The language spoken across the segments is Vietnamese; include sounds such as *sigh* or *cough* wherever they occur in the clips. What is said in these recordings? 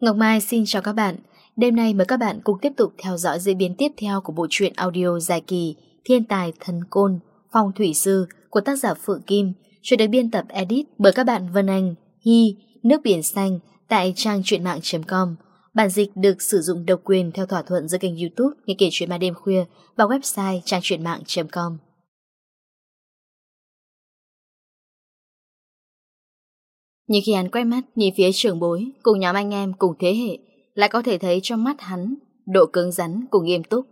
Ngọc Mai xin chào các bạn. Đêm nay mời các bạn cùng tiếp tục theo dõi diễn biến tiếp theo của bộ truyện audio dài kỳ Thiên tài thần côn, phong thủy sư của tác giả Phượng Kim, truyện được biên tập edit bởi các bạn Vân Anh, Hy, Nước biển xanh tại trang truyện mạng.com. Bản dịch được sử dụng độc quyền theo thỏa thuận giữa kênh youtube Nghe kể chuyện ma đêm khuya và website trang truyện mạng.com. Nhưng khi hắn quay mắt nhìn phía trưởng bối cùng nhóm anh em cùng thế hệ, lại có thể thấy trong mắt hắn độ cứng rắn cùng nghiêm túc.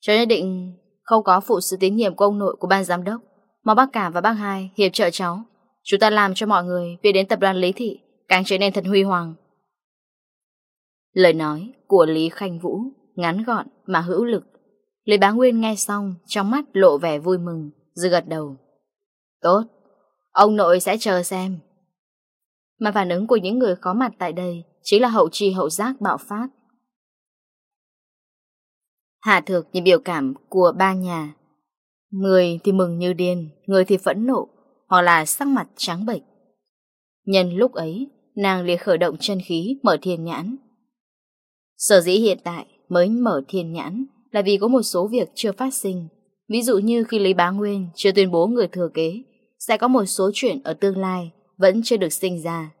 Cho nhất định không có phụ sự tín nhiệm của ông nội của ban giám đốc, mà bác cả và bác hai hiệp trợ cháu. Chúng ta làm cho mọi người về đến tập đoàn Lý Thị càng trở nên thật huy hoàng. Lời nói của Lý Khanh Vũ ngắn gọn mà hữu lực. Lý Bá Nguyên nghe xong, trong mắt lộ vẻ vui mừng, dư gật đầu. Tốt, ông nội sẽ chờ xem. Mà phản ứng của những người có mặt tại đây chính là hậu trì hậu giác bạo phát. Hạ thược nhìn biểu cảm của ba nhà. Người thì mừng như điên, người thì phẫn nộ, hoặc là sắc mặt trắng bệch. Nhân lúc ấy, nàng liền khởi động chân khí mở thiền nhãn, Sở dĩ hiện tại mới mở thiên nhãn là vì có một số việc chưa phát sinh. Ví dụ như khi Lý Bá Nguyên chưa tuyên bố người thừa kế, sẽ có một số chuyện ở tương lai vẫn chưa được sinh ra.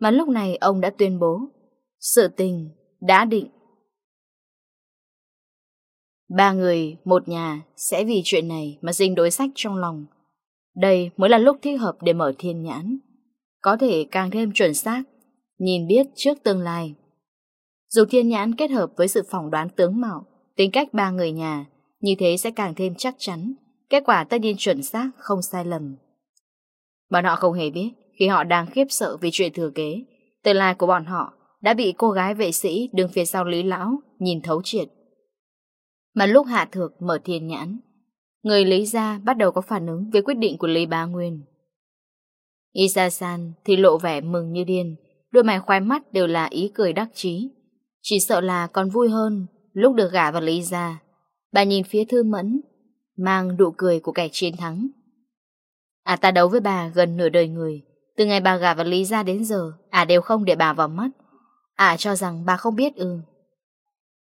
Mà lúc này ông đã tuyên bố, sự tình đã định. Ba người, một nhà sẽ vì chuyện này mà dính đối sách trong lòng. Đây mới là lúc thích hợp để mở thiên nhãn. Có thể càng thêm chuẩn xác, nhìn biết trước tương lai. Dùng thiên nhãn kết hợp với sự phỏng đoán tướng mạo, tính cách ba người nhà, như thế sẽ càng thêm chắc chắn, kết quả tất nhiên chuẩn xác, không sai lầm. Bọn họ không hề biết, khi họ đang khiếp sợ vì chuyện thừa kế, tương lai của bọn họ đã bị cô gái vệ sĩ đứng phía sau Lý Lão nhìn thấu triệt. Mà lúc Hạ Thược mở thiên nhãn, người Lý Gia bắt đầu có phản ứng với quyết định của Lý Bá Nguyên. Isa San thì lộ vẻ mừng như điên, đôi mày khoai mắt đều là ý cười đắc chí chỉ sợ là còn vui hơn Lúc được gả vào Lý ra. Bà nhìn phía Thư Mẫn, Mang nụ cười của kẻ chiến thắng. À ta đấu với bà gần nửa đời người. Từ ngày bà gả vào Lý ra đến giờ À đều không để bà vào mắt. À cho rằng bà không biết ư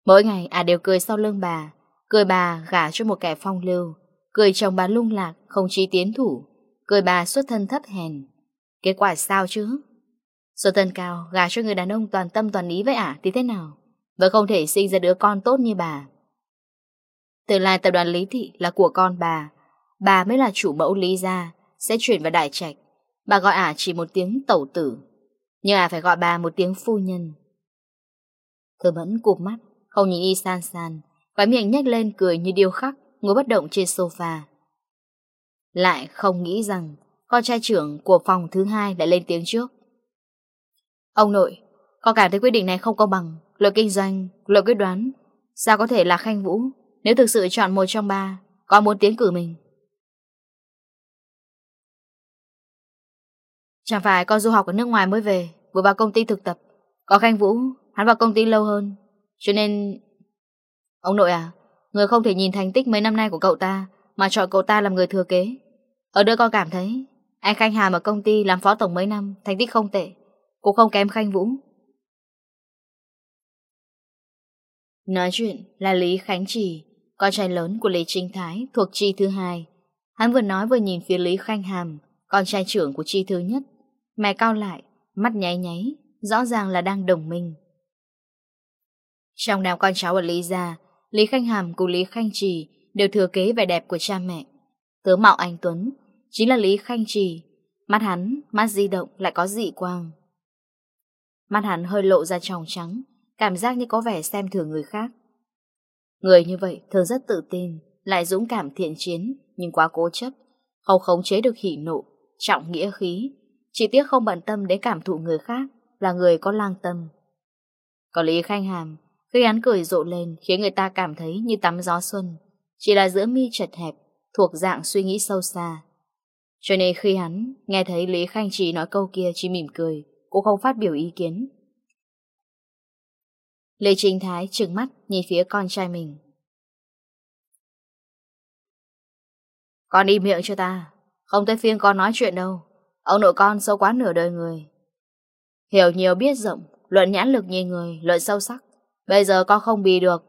Mỗi ngày à đều cười sau lưng bà, Cười bà gả cho một kẻ phong lưu, Cười chồng bà lung lạc, Không chí tiến thủ, Cười bà xuất thân thấp hèn. Kết quả sao chứ? Số thân cao gả cho người đàn ông toàn tâm toàn ý với ả à? thì thế nào? Vẫn không thể sinh ra đứa con tốt như bà. Tương lai tập đoàn Lý Thị là của con bà. Bà mới là chủ mẫu Lý gia, sẽ chuyển vào đại trạch. Bà gọi ả chỉ một tiếng tẩu tử. Nhưng ả phải gọi bà một tiếng phu nhân. Thừa mẫn cụp mắt, không nhìn y san san. Khói miệng nhếch lên cười như điêu khắc, ngồi bất động trên sofa. Lại không nghĩ rằng con trai trưởng của phòng thứ hai lại lên tiếng trước. Ông nội, con cảm thấy quyết định này không công bằng, luật kinh doanh, luật quyết đoán. Sao có thể là Khanh Vũ, nếu thực sự chọn một trong ba, con muốn tiến cử mình. Chẳng phải con du học ở nước ngoài mới về, vừa vào công ty thực tập. Có Khanh Vũ, hắn vào công ty lâu hơn, cho nên... Ông nội à, người không thể nhìn thành tích mấy năm nay của cậu ta, mà chọn cậu ta làm người thừa kế. Ở đây con cảm thấy, anh Khanh Hà ở công ty làm phó tổng mấy năm, thành tích không tệ. Cũng không kém Khanh Vũ Nói chuyện là Lý Khánh Trì Con trai lớn của Lý Trinh Thái Thuộc chi thứ hai. Hắn vừa nói vừa nhìn phía Lý Khanh Hàm Con trai trưởng của chi thứ nhất. Mày cao lại, mắt nháy nháy Rõ ràng là đang đồng minh. Trong đám con cháu ở Lý Gia Lý Khanh Hàm cùng Lý Khanh Trì Đều thừa kế vẻ đẹp của cha mẹ. Tướng Mạo Anh Tuấn Chính là Lý Khanh Trì. Mắt hắn, mắt di động lại có dị quang mặt hắn hơi lộ ra tròng trắng, cảm giác như có vẻ xem thường người khác. Người như vậy thường rất tự tin, lại dũng cảm thiện chiến, nhưng quá cố chấp, không khống chế được hỉ nộ, trọng nghĩa khí, chỉ tiếc không bận tâm đến cảm thụ người khác, là người có lang tâm. Có Lý Khanh Hàm, khi hắn cười rộ lên khiến người ta cảm thấy như tắm gió xuân, chỉ là giữa mi chật hẹp, thuộc dạng suy nghĩ sâu xa. Cho nên khi hắn nghe thấy Lý Khanh Trí nói câu kia chỉ mỉm cười, cũng không phát biểu ý kiến. Lê Trinh Thái trừng mắt nhìn phía con trai mình. Con im miệng cho ta, Không tới phiên con nói chuyện đâu. Ông nội con sâu quá nửa đời người. Hiểu nhiều biết rộng, Luận nhãn lực nhìn người, Luận sâu sắc. Bây giờ con không bì được.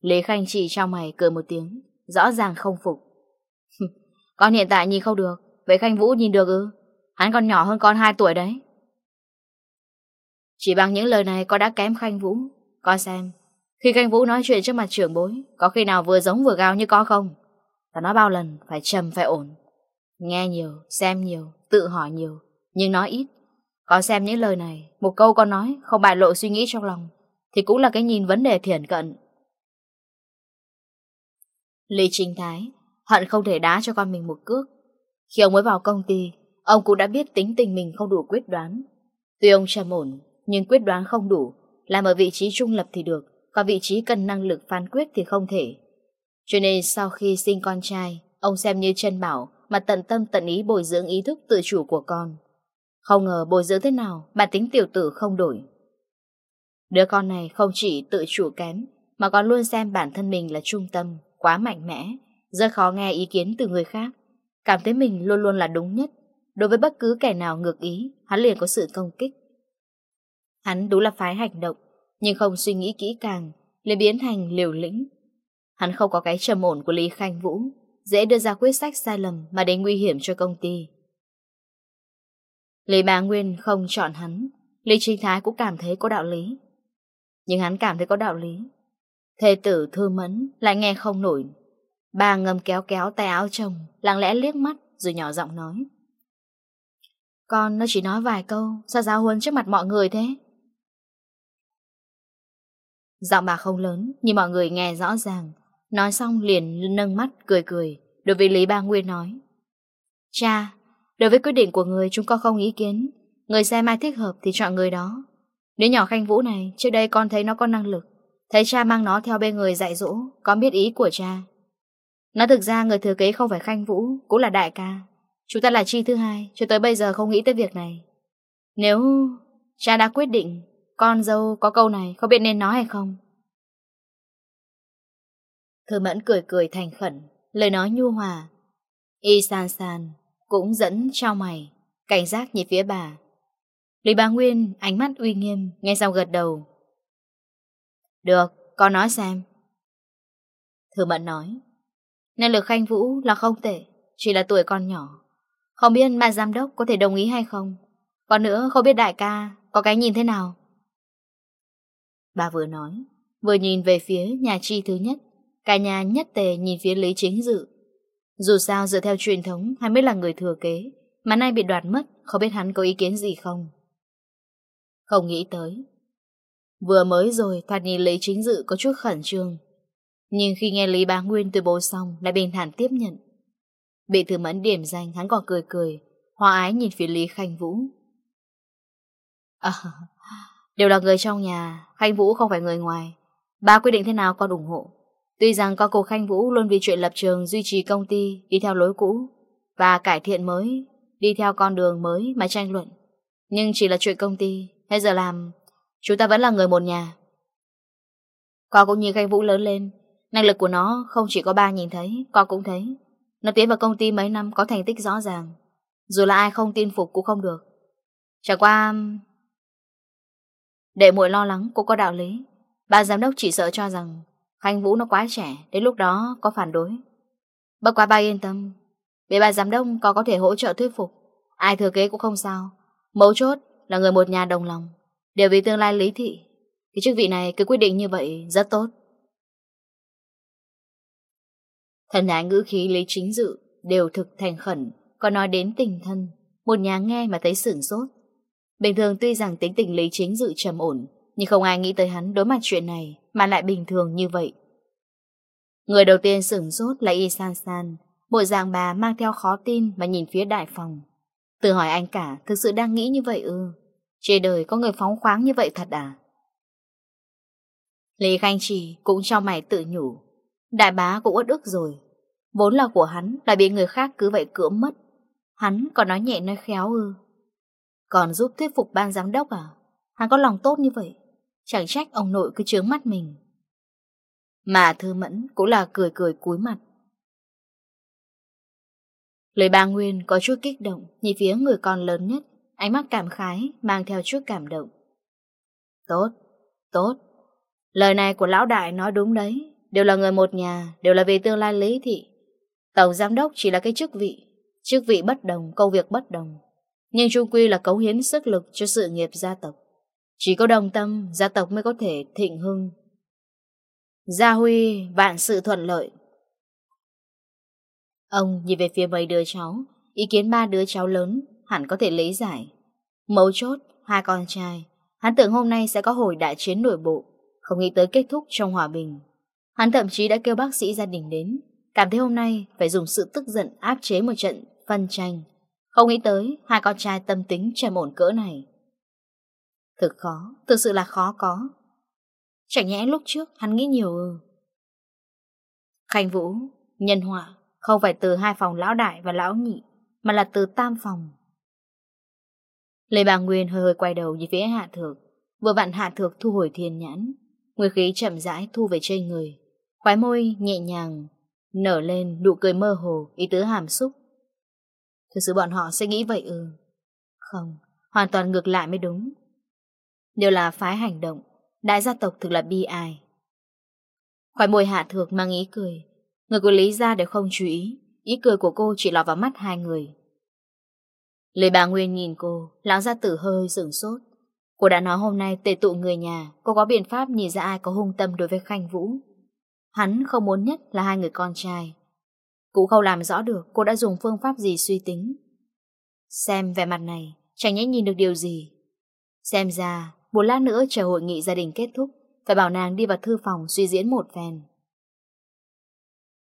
Lý Khanh chỉ trong mày cười một tiếng, Rõ ràng không phục. *laughs* Con hiện tại nhìn không được, Vậy Khanh Vũ nhìn được ư? Hắn còn nhỏ hơn con 2 tuổi đấy. Chỉ bằng những lời này con đã kém Khanh Vũ. Con xem, khi Khanh Vũ nói chuyện trước mặt trưởng bối, có khi nào vừa giống vừa gào như con không? Ta nói bao lần, phải trầm phải ổn. Nghe nhiều, xem nhiều, tự hỏi nhiều, nhưng nói ít. Con xem những lời này, một câu con nói, không bại lộ suy nghĩ trong lòng, thì cũng là cái nhìn vấn đề thiển cận. Lý Trinh Thái hận không thể đá cho con mình một cước. Khi ông mới vào công ty, Ông cũng đã biết tính tình mình không đủ quyết đoán. Tuy ông trầm ổn, nhưng quyết đoán không đủ. Làm ở vị trí trung lập thì được, còn vị trí cần năng lực phán quyết thì không thể. Cho nên sau khi sinh con trai, ông xem như chân bảo mà tận tâm tận ý bồi dưỡng ý thức tự chủ của con. Không ngờ bồi dưỡng thế nào mà tính tiểu tử không đổi. Đứa con này không chỉ tự chủ kém, mà còn luôn xem bản thân mình là trung tâm, quá mạnh mẽ, rất khó nghe ý kiến từ người khác, cảm thấy mình luôn luôn là đúng nhất, Đối với bất cứ kẻ nào ngược ý, hắn liền có sự công kích. Hắn đúng là phái hành động, nhưng không suy nghĩ kỹ càng, liền biến thành liều lĩnh. Hắn không có cái trầm ổn của Lý Khanh Vũ, dễ đưa ra quyết sách sai lầm mà đến nguy hiểm cho công ty. Lý Bá Nguyên không chọn hắn, Lý Trinh Thái cũng cảm thấy có đạo lý. Nhưng hắn cảm thấy có đạo lý. Thê tử thư mẫn lại nghe không nổi. Bà ngầm kéo kéo tay áo chồng, lặng lẽ liếc mắt rồi nhỏ giọng nói. Con nó chỉ nói vài câu, sao giáo huấn trước mặt mọi người thế? Giọng bà không lớn, nhưng mọi người nghe rõ ràng. Nói xong liền nâng mắt cười cười, đối với Lý Ba Nguyên nói. Cha, đối với quyết định của người chúng con không ý kiến. Người xem ai thích hợp thì chọn người đó. nếu nhỏ Khanh Vũ này, trước đây con thấy nó có năng lực. Thấy cha mang nó theo bên người dạy dỗ, con biết ý của cha. Nó thực ra người thừa kế không phải Khanh Vũ, cũng là đại ca, Chúng ta là chi thứ hai, Cho tới bây giờ không nghĩ tới việc này. Nếu cha đã quyết định Con dâu có câu này Không biết nên nói hay không? Thư mẫn cười cười thành khẩn, Lời nói nhu hòa. Y san san Cũng dẫn trao mày, Cảnh giác nhìn phía bà. Lý bà Nguyên ánh mắt uy nghiêm, Nghe sau gật đầu. Được, con nói xem. Thư mẫn nói. Nên lực khanh vũ là không tệ, Chỉ là tuổi con nhỏ. Không biết mà giám đốc có thể đồng ý hay không. Còn nữa không biết đại ca Có cái nhìn thế nào? Bà vừa nói Vừa nhìn về phía nhà chi thứ nhất Cả nhà nhất tề nhìn phía Lý Chính Dự. Dù sao dựa theo truyền thống hay mới là người thừa kế Mà nay bị đoạt mất Không biết hắn có ý kiến gì không? Không nghĩ tới. Vừa mới rồi thoạt nhìn Lý Chính Dự có chút khẩn trương. Nhưng khi nghe Lý Bá Nguyên từ bố xong Lại bình thản tiếp nhận. Bị từ mẫn điểm danh hắn còn cười cười Hòa ái nhìn phía Lý Khanh Vũ. À, Đều là người trong nhà Khanh Vũ không phải người ngoài. Ba quyết định thế nào con ủng hộ. Tuy rằng con cô Khanh Vũ luôn vì chuyện lập trường Duy trì công ty đi theo lối cũ Và cải thiện mới Đi theo con đường mới mà tranh luận. Nhưng chỉ là chuyện công ty Hay giờ làm Chúng ta vẫn là người một nhà. Con cũng như Khanh Vũ lớn lên Năng lực của nó không chỉ có ba nhìn thấy Con cũng thấy. Nó tiến vào công ty mấy năm có thành tích rõ ràng. Dù là ai không tin phục cũng không được. Chẳng qua Để muội lo lắng cũng có đạo lý. Bà giám đốc chỉ sợ cho rằng Khanh Vũ nó quá trẻ, Đến lúc đó có phản đối. Bất quá ba yên tâm Vì bà giám đốc có có thể hỗ trợ thuyết phục, Ai thừa kế cũng không sao. Mấu chốt là người một nhà đồng lòng. Điều vì tương lai lý thị Cái chức vị này cứ quyết định như vậy rất tốt. Thần ái ngữ khí Lý Chính Dự đều thực thành khẩn, còn nói đến tình thân, một nhà nghe mà thấy sửng sốt. Bình thường tuy rằng tính tình Lý Chính Dự trầm ổn, nhưng không ai nghĩ tới hắn đối mặt chuyện này mà lại bình thường như vậy. Người đầu tiên sửng sốt là Y San San, bộ dạng bà mang theo khó tin mà nhìn phía đại phòng. Tự hỏi anh cả thực sự đang nghĩ như vậy ư? Trên đời có người phóng khoáng như vậy thật à? Lý Khanh Trì cũng cho mày tự nhủ. Đại bá cũng uất ước rồi. Vốn là của hắn, lại bị người khác cứ vậy cưỡng mất. Hắn còn nói nhẹ nói khéo ư. Còn giúp thuyết phục ban giám đốc à? Hắn có lòng tốt như vậy. Chẳng trách ông nội cứ chướng mắt mình. Mà thư mẫn cũng là cười cười cúi mặt. Lời bà Nguyên có chút kích động, nhìn phía người con lớn nhất, ánh mắt cảm khái, mang theo chút cảm động. Tốt, tốt. Lời này của lão đại nói đúng đấy. Đều là người một nhà, đều là vì tương lai lý thị. Tổng giám đốc chỉ là cái chức vị. Chức vị bất đồng, công việc bất đồng. Nhưng trung quy là cống hiến sức lực cho sự nghiệp gia tộc. Chỉ có đồng tâm, gia tộc mới có thể thịnh hưng. Gia Huy, vạn sự thuận lợi. Ông nhìn về phía mấy đứa cháu, ý kiến ba đứa cháu lớn, hẳn có thể lý giải. Mấu chốt, hai con trai, hắn tưởng hôm nay sẽ có hồi đại chiến nội bộ, không nghĩ tới kết thúc trong hòa bình. Hắn thậm chí đã kêu bác sĩ gia đình đến, cảm thấy hôm nay phải dùng sự tức giận áp chế một trận phân tranh. Không nghĩ tới hai con trai tâm tính trầm ổn cỡ này. Thực khó, thực sự là khó có. Chẳng nhẽ lúc trước hắn nghĩ nhiều ừ. Khanh Vũ, nhân họa, không phải từ hai phòng lão đại và lão nhị, mà là từ tam phòng. Lê Bà Nguyên hơi hơi quay đầu nhìn phía hạ thược, vừa vặn hạ thược thu hồi thiên nhãn, nguyên khí chậm rãi thu về trên người. Khóe môi nhẹ nhàng Nở lên nụ cười mơ hồ Ý tứ hàm xúc. Thực sự bọn họ sẽ nghĩ vậy ư? Ừ. Không, hoàn toàn ngược lại mới đúng. Đều là phái hành động Đại gia tộc thực là bi ai. Khóe môi hạ thược mang ý cười Người của Lý gia đều không chú ý Ý cười của cô chỉ lọt vào mắt hai người. Lời bà Nguyên nhìn cô Lão gia tử hơi sửng sốt. Cô đã nói hôm nay tề tụ người nhà Cô có biện pháp nhìn ra ai có hung tâm đối với Khanh Vũ. Hắn không muốn nhất là hai người con trai. Cũng không làm rõ được cô đã dùng phương pháp gì suy tính. Xem vẻ mặt này, chẳng nhẽ nhìn được điều gì. Xem ra, một lát nữa chờ hội nghị gia đình kết thúc, phải bảo nàng đi vào thư phòng suy diễn một phen.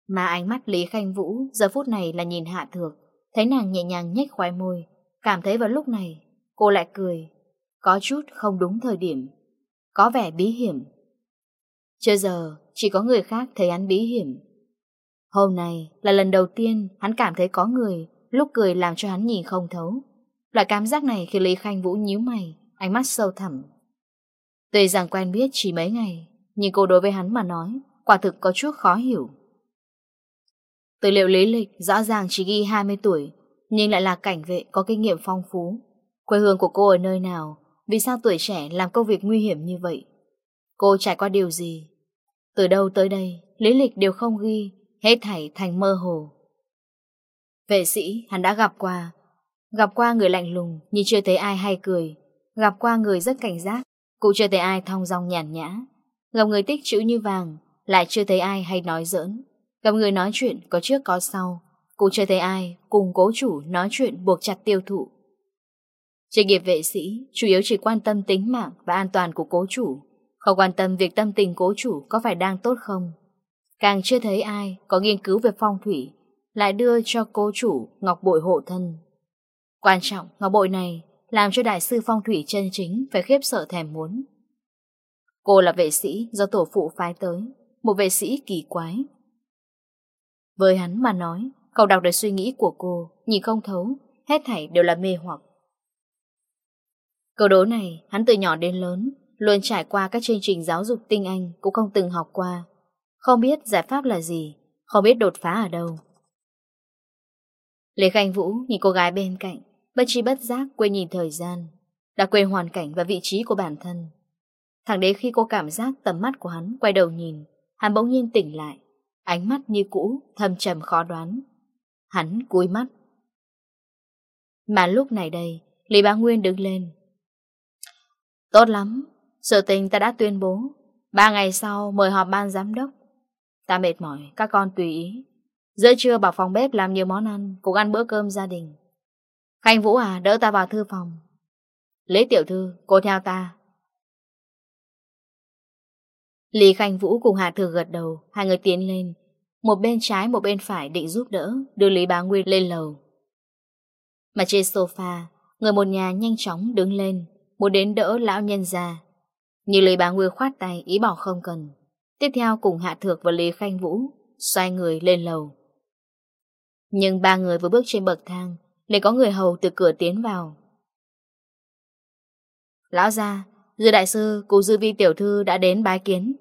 Mà ánh mắt Lý Khanh Vũ giờ phút này là nhìn Hạ Thược, thấy nàng nhẹ nhàng nhếch khoái môi, cảm thấy vào lúc này cô lại cười, có chút không đúng thời điểm, có vẻ bí hiểm. Chưa giờ, chỉ có người khác thấy hắn bí hiểm. Hôm nay là lần đầu tiên hắn cảm thấy có người lúc cười làm cho hắn nhìn không thấu. Loại cảm giác này khi Lý Khanh Vũ nhíu mày, ánh mắt sâu thẳm. Tuy rằng quen biết chỉ mấy ngày, nhưng cô đối với hắn mà nói, quả thực có chút khó hiểu. Tư liệu lý lịch rõ ràng chỉ ghi 20 tuổi, nhưng lại là cảnh vệ có kinh nghiệm phong phú. Quê hương của cô ở nơi nào, vì sao tuổi trẻ làm công việc nguy hiểm như vậy? Cô trải qua điều gì từ đâu tới đây, lý lịch đều không ghi, hết thảy thành mơ hồ. Vệ sĩ hắn đã gặp qua, gặp qua người lạnh lùng nhưng chưa thấy ai hay cười, gặp qua người rất cảnh giác, cũng chưa thấy ai thong dong nhàn nhã. Gặp người tích chữ như vàng, lại chưa thấy ai hay nói giỡn. Gặp người nói chuyện có trước có sau, cũng chưa thấy ai cùng cố chủ nói chuyện buộc chặt tiêu thụ. Chuyên nghiệp vệ sĩ chủ yếu chỉ quan tâm tính mạng và an toàn của cố chủ, không quan tâm việc tâm tình cố chủ có phải đang tốt không. Càng chưa thấy ai có nghiên cứu về phong thủy, Lại đưa cho cố chủ ngọc bội hộ thân. Quan trọng, ngọc bội này Làm cho đại sư phong thủy chân chính phải khiếp sợ thèm muốn. Cô là vệ sĩ do tổ phụ phái tới, Một vệ sĩ kỳ quái. Với hắn mà nói, Cậu đọc được suy nghĩ của cô, Nhìn không thấu, Hết thảy đều là mê hoặc. Câu đố này hắn từ nhỏ đến lớn Luôn trải qua các chương trình giáo dục tinh Anh cũng không từng học qua. Không biết giải pháp là gì, không biết đột phá ở đâu. Lê Khanh Vũ nhìn cô gái bên cạnh, bất chi bất giác quên nhìn thời gian, đã quên hoàn cảnh và vị trí của bản thân. Thẳng đến khi cô cảm giác tầm mắt của hắn quay đầu nhìn, hắn bỗng nhiên tỉnh lại, ánh mắt như cũ, thâm trầm khó đoán. Hắn cúi mắt. Mà lúc này đây, Lý Bá Nguyên đứng lên. Tốt lắm, sự tình ta đã tuyên bố. Ba ngày sau mời họp ban giám đốc. Ta mệt mỏi, các con tùy ý. Giữa trưa bảo phòng bếp làm nhiều món ăn Cùng ăn bữa cơm gia đình. Khanh Vũ à, đỡ ta vào thư phòng. Lấy tiểu thư, cô theo ta. Lý Khanh Vũ cùng Hà Thừa gật đầu. Hai người tiến lên. Một bên trái một bên phải định giúp đỡ Đưa Lý Bá Nguyên lên lầu. Mà trên sofa Người một nhà nhanh chóng đứng lên Muốn đến đỡ lão nhân già nhưng Lý Bá Nguyên khoát tay ý bảo không cần. Tiếp theo cùng Hạ Thược và Lý Khanh Vũ xoay người lên lầu. Nhưng ba người vừa bước trên bậc thang lại có người hầu từ cửa tiến vào. Lão gia, dư đại sư cụ dư vi tiểu thư đã đến bái kiến.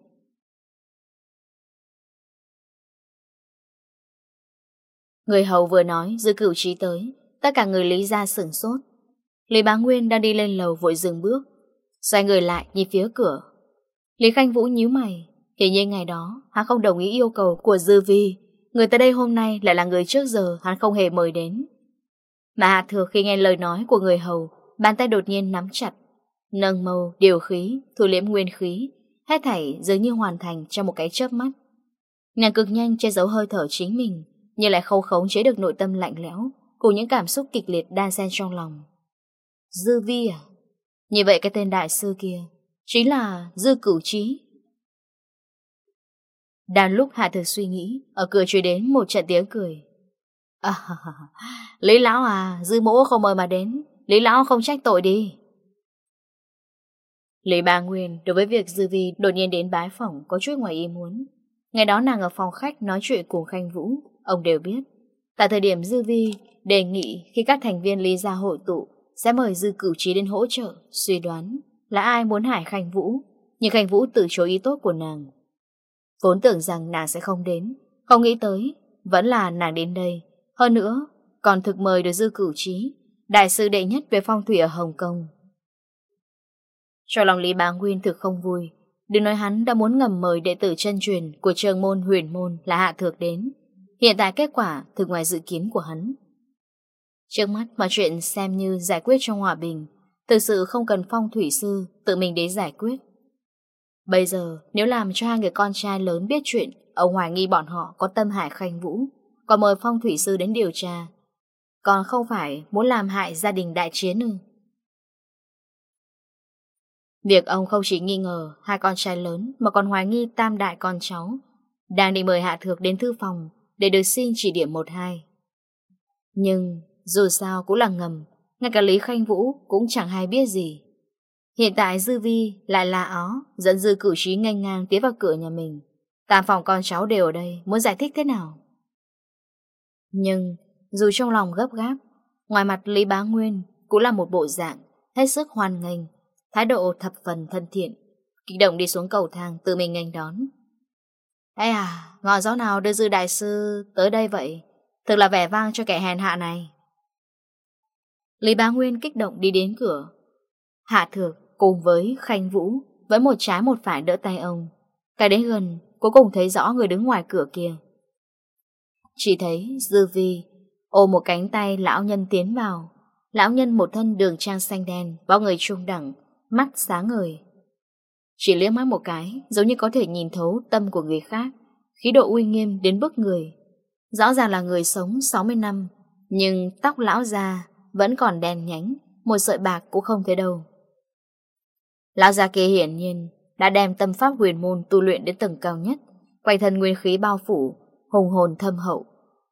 Người hầu vừa nói, dư cửu trí tới, tất cả người lý ra sửng sốt. Lý bá Nguyên đang đi lên lầu vội dừng bước, Xoay người lại nhìn phía cửa. Lý Khanh Vũ nhíu mày. Hiển nhiên ngày đó hắn không đồng ý yêu cầu của Dư Vi. Người tới đây hôm nay lại là người trước giờ hắn không hề mời đến. Mà Hạ Thừa khi nghe lời nói của người hầu Bàn tay đột nhiên nắm chặt Nâng mâu, điều khí, thu liễm nguyên khí Hết thảy dường như hoàn thành trong một cái chớp mắt. Nàng cực nhanh che giấu hơi thở chính mình Nhưng lại khâu khống chế được nội tâm lạnh lẽo Cùng những cảm xúc kịch liệt đan xen trong lòng. Dư Vi à? Như vậy cái tên đại sư kia Chính là Dư Cửu Trí Đang lúc Hạ Thực suy nghĩ Ở cửa truyền đến một trận tiếng cười à, *laughs* Lý Lão à Dư mỗ không mời mà đến Lý Lão không trách tội đi Lý Ba Nguyên đối với việc Dư Vi đột nhiên đến bái phỏng có chút ngoài ý muốn. Ngày đó nàng ở phòng khách nói chuyện cùng Khanh Vũ, ông đều biết. Tại thời điểm Dư Vi đề nghị khi các thành viên Lý gia hội tụ sẽ mời dư cửu trí đến hỗ trợ, suy đoán là ai muốn hại Khanh Vũ, nhưng Khanh Vũ từ chối ý tốt của nàng. Vốn tưởng rằng nàng sẽ không đến, không nghĩ tới, vẫn là nàng đến đây. Hơn nữa, còn thực mời được dư cửu trí, đại sư đệ nhất về phong thủy ở Hồng Kông. cho lòng Lý Bá Nguyên thực không vui, đừng nói hắn đã muốn ngầm mời đệ tử chân truyền của trường môn huyền môn là hạ thược đến. Hiện tại kết quả thực ngoài dự kiến của hắn. Trước mắt mọi chuyện xem như giải quyết trong hòa bình, thực sự không cần phong thủy sư tự mình đến giải quyết. Bây giờ, nếu làm cho hai người con trai lớn biết chuyện, ông hoài nghi bọn họ có tâm hải khanh vũ, còn mời phong thủy sư đến điều tra. Còn không phải muốn làm hại gia đình đại chiến ư. Việc ông không chỉ nghi ngờ hai con trai lớn mà còn hoài nghi tam đại con cháu, đang định mời Hạ Thược đến thư phòng để được xin chỉ điểm một hai. Nhưng dù sao cũng là ngầm Ngay cả Lý Khanh Vũ cũng chẳng hay biết gì Hiện tại Dư Vi lại là ó Dẫn dư cử trí nganh ngang tiến vào cửa nhà mình Tạm phòng con cháu đều ở đây Muốn giải thích thế nào Nhưng dù trong lòng gấp gáp Ngoài mặt Lý Bá Nguyên Cũng là một bộ dạng Hết sức hoàn nghênh Thái độ thập phần thân thiện Kích động đi xuống cầu thang tự mình ngành đón Ê à, ngọn gió nào đưa dư đại sư tới đây vậy? Thực là vẻ vang cho kẻ hèn hạ này. Lý Bá Nguyên kích động đi đến cửa. Hạ Thược cùng với Khanh Vũ với một trái một phải đỡ tay ông. Cái đến gần, cuối cùng thấy rõ người đứng ngoài cửa kia. Chỉ thấy Dư Vi ôm một cánh tay lão nhân tiến vào. Lão nhân một thân đường trang xanh đen, bao người trung đẳng, mắt sáng ngời. Chỉ liếc mắt một cái, giống như có thể nhìn thấu tâm của người khác, khí độ uy nghiêm đến bức người. Rõ ràng là người sống 60 năm, nhưng tóc lão già vẫn còn đen nhánh, một sợi bạc cũng không thấy đâu. Lão già kia hiển nhiên đã đem tâm pháp huyền môn tu luyện đến tầng cao nhất, quanh thân nguyên khí bao phủ, hùng hồn thâm hậu.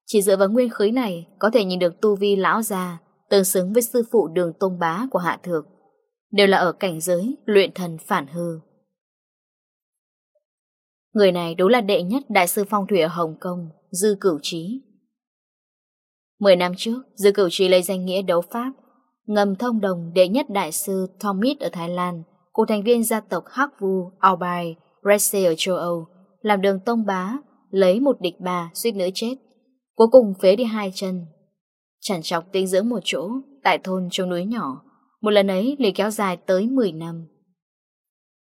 Chỉ dựa vào nguyên khí này có thể nhìn được tu vi lão già tương xứng với sư phụ đường tôn bá của hạ thược, đều là ở cảnh giới luyện thần phản hư. Người này đúng là đệ nhất đại sư phong thủy ở Hồng Kông, Dư Cửu Trí. 10 năm trước, dư cử tri lấy danh nghĩa đấu Pháp, ngầm thông đồng đệ nhất đại sư Thomas ở Thái Lan, cùng thành viên gia tộc Hắc Vu, Albai, Resse ở châu Âu, làm đường tông bá, lấy một địch bà suýt nữa chết. Cuối cùng phế đi hai chân. Chẳng chọc tinh dưỡng một chỗ, tại thôn trong núi nhỏ. Một lần ấy lì kéo dài tới 10 năm.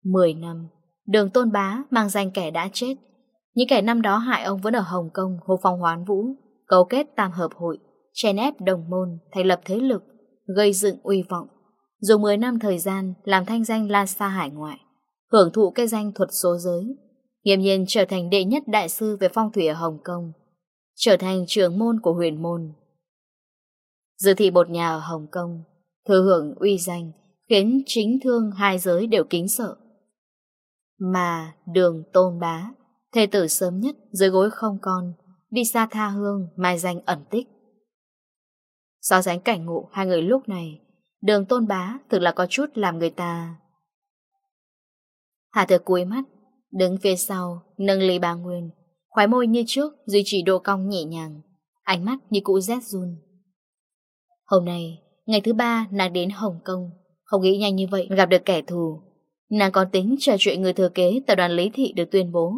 10 năm, đường tôn bá mang danh kẻ đã chết. Những kẻ năm đó hại ông vẫn ở Hồng Kông, Hồ Phong Hoán Vũ, cấu kết tam hợp hội, chèn ép đồng môn, thành lập thế lực, gây dựng uy vọng, dùng 10 năm thời gian làm thanh danh lan xa hải ngoại, hưởng thụ cái danh thuật số giới, nghiêm nhiên trở thành đệ nhất đại sư về phong thủy ở Hồng Kông, trở thành trưởng môn của huyền môn. Dư thị bột nhà ở Hồng Kông, thừa hưởng uy danh, khiến chính thương hai giới đều kính sợ. Mà đường tôn bá, thê tử sớm nhất dưới gối không con, Đi xa tha hương, mai danh ẩn tích. So sánh cảnh ngộ hai người lúc này, đường tôn bá thực là có chút làm người ta. Hà thừa cúi mắt, đứng phía sau, nâng lý bà Nguyên, khoái môi như trước, duy trì độ cong nhẹ nhàng, ánh mắt như cũ rét run. Hôm nay, ngày thứ ba nàng đến Hồng Kông, không nghĩ nhanh như vậy gặp được kẻ thù. Nàng còn tính trò chuyện người thừa kế tập đoàn Lý Thị được tuyên bố.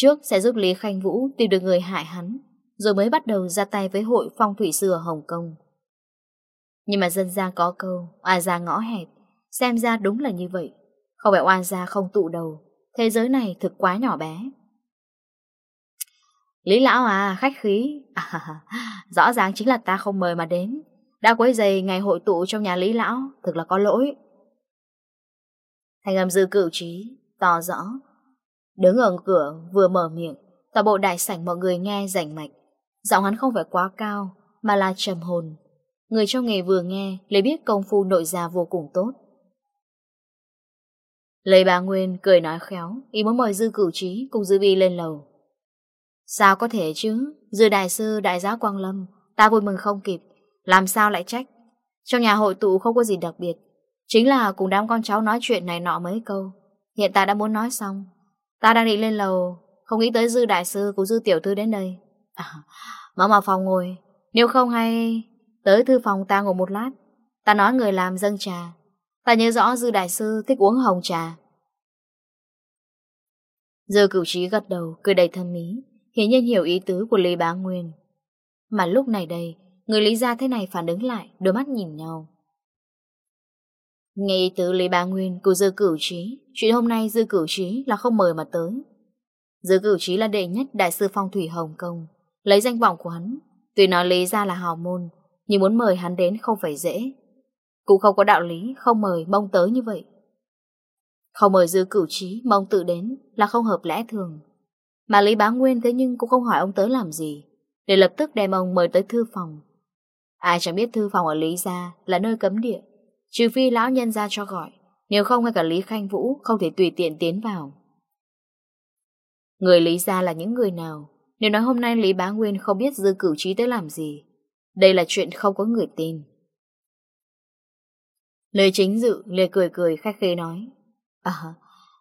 Trước sẽ giúp Lý Khanh Vũ tìm được người hại hắn, rồi mới bắt đầu ra tay với hội phong thủy sư ở Hồng Kông. Nhưng mà dân gian có câu, oan gia ngõ hẹp, xem ra đúng là như vậy. Không phải oan gia không tụ đầu, thế giới này thực quá nhỏ bé. Lý lão à, khách khí, à, rõ ràng chính là ta không mời mà đến. Đã quấy giày ngày hội tụ trong nhà Lý lão, thực là có lỗi. Thành âm dư cửu trí, tỏ rõ, Đứng ở cửa, vừa mở miệng, Toàn bộ đại sảnh mọi người nghe rảnh mạch. Giọng hắn không phải quá cao, Mà là trầm hồn. Người trong nghề vừa nghe lấy biết công phu nội gia vô cùng tốt. Lấy bà Nguyên cười nói khéo, Ý muốn mời dư cửu trí cùng dư vi lên lầu. Sao có thể chứ? Dư đại sư, đại giáo Quang Lâm, Ta vui mừng không kịp, Làm sao lại trách? Trong nhà hội tụ không có gì đặc biệt, Chính là cùng đám con cháu nói chuyện này nọ mấy câu. Hiện tại đã muốn nói xong. Ta đang định lên lầu Không nghĩ tới dư đại sư của dư tiểu thư đến đây. À, Mở vào phòng ngồi. Nếu không hay Tới thư phòng ta ngồi một lát. Ta nói người làm dâng trà. Ta nhớ rõ dư đại sư thích uống hồng trà. Dư cửu trí gật đầu Cười đầy thân mí, Hiển nhiên hiểu ý tứ của Lý Bá Nguyên. Mà lúc này đây Người Lý ra thế này phản ứng lại Đôi mắt nhìn nhau. Ngay từ Lý Bá Nguyên của Dư Cửu Trí, chuyện hôm nay Dư Cửu Trí là không mời mà tới. Dư Cửu Trí là đệ nhất đại sư phong thủy Hồng Kông, lấy danh vọng của hắn, tuy nói lý ra là hào môn, nhưng muốn mời hắn đến không phải dễ. Cũng không có đạo lý không mời mong tới như vậy. Không mời Dư Cửu Trí mong tự đến là không hợp lẽ thường. Mà Lý Bá Nguyên thế nhưng cũng không hỏi ông tới làm gì, để lập tức đem ông mời tới thư phòng. Ai chẳng biết thư phòng ở Lý Gia là nơi cấm địa. Trừ phi lão nhân ra cho gọi, Nếu không ngay cả Lý Khanh Vũ Không thể tùy tiện tiến vào. Người Lý ra là những người nào? Nếu nói hôm nay Lý Bá Nguyên không biết dư cửu trí tới làm gì, Đây là chuyện không có người tin. Lời chính dự lê cười cười khách khê nói À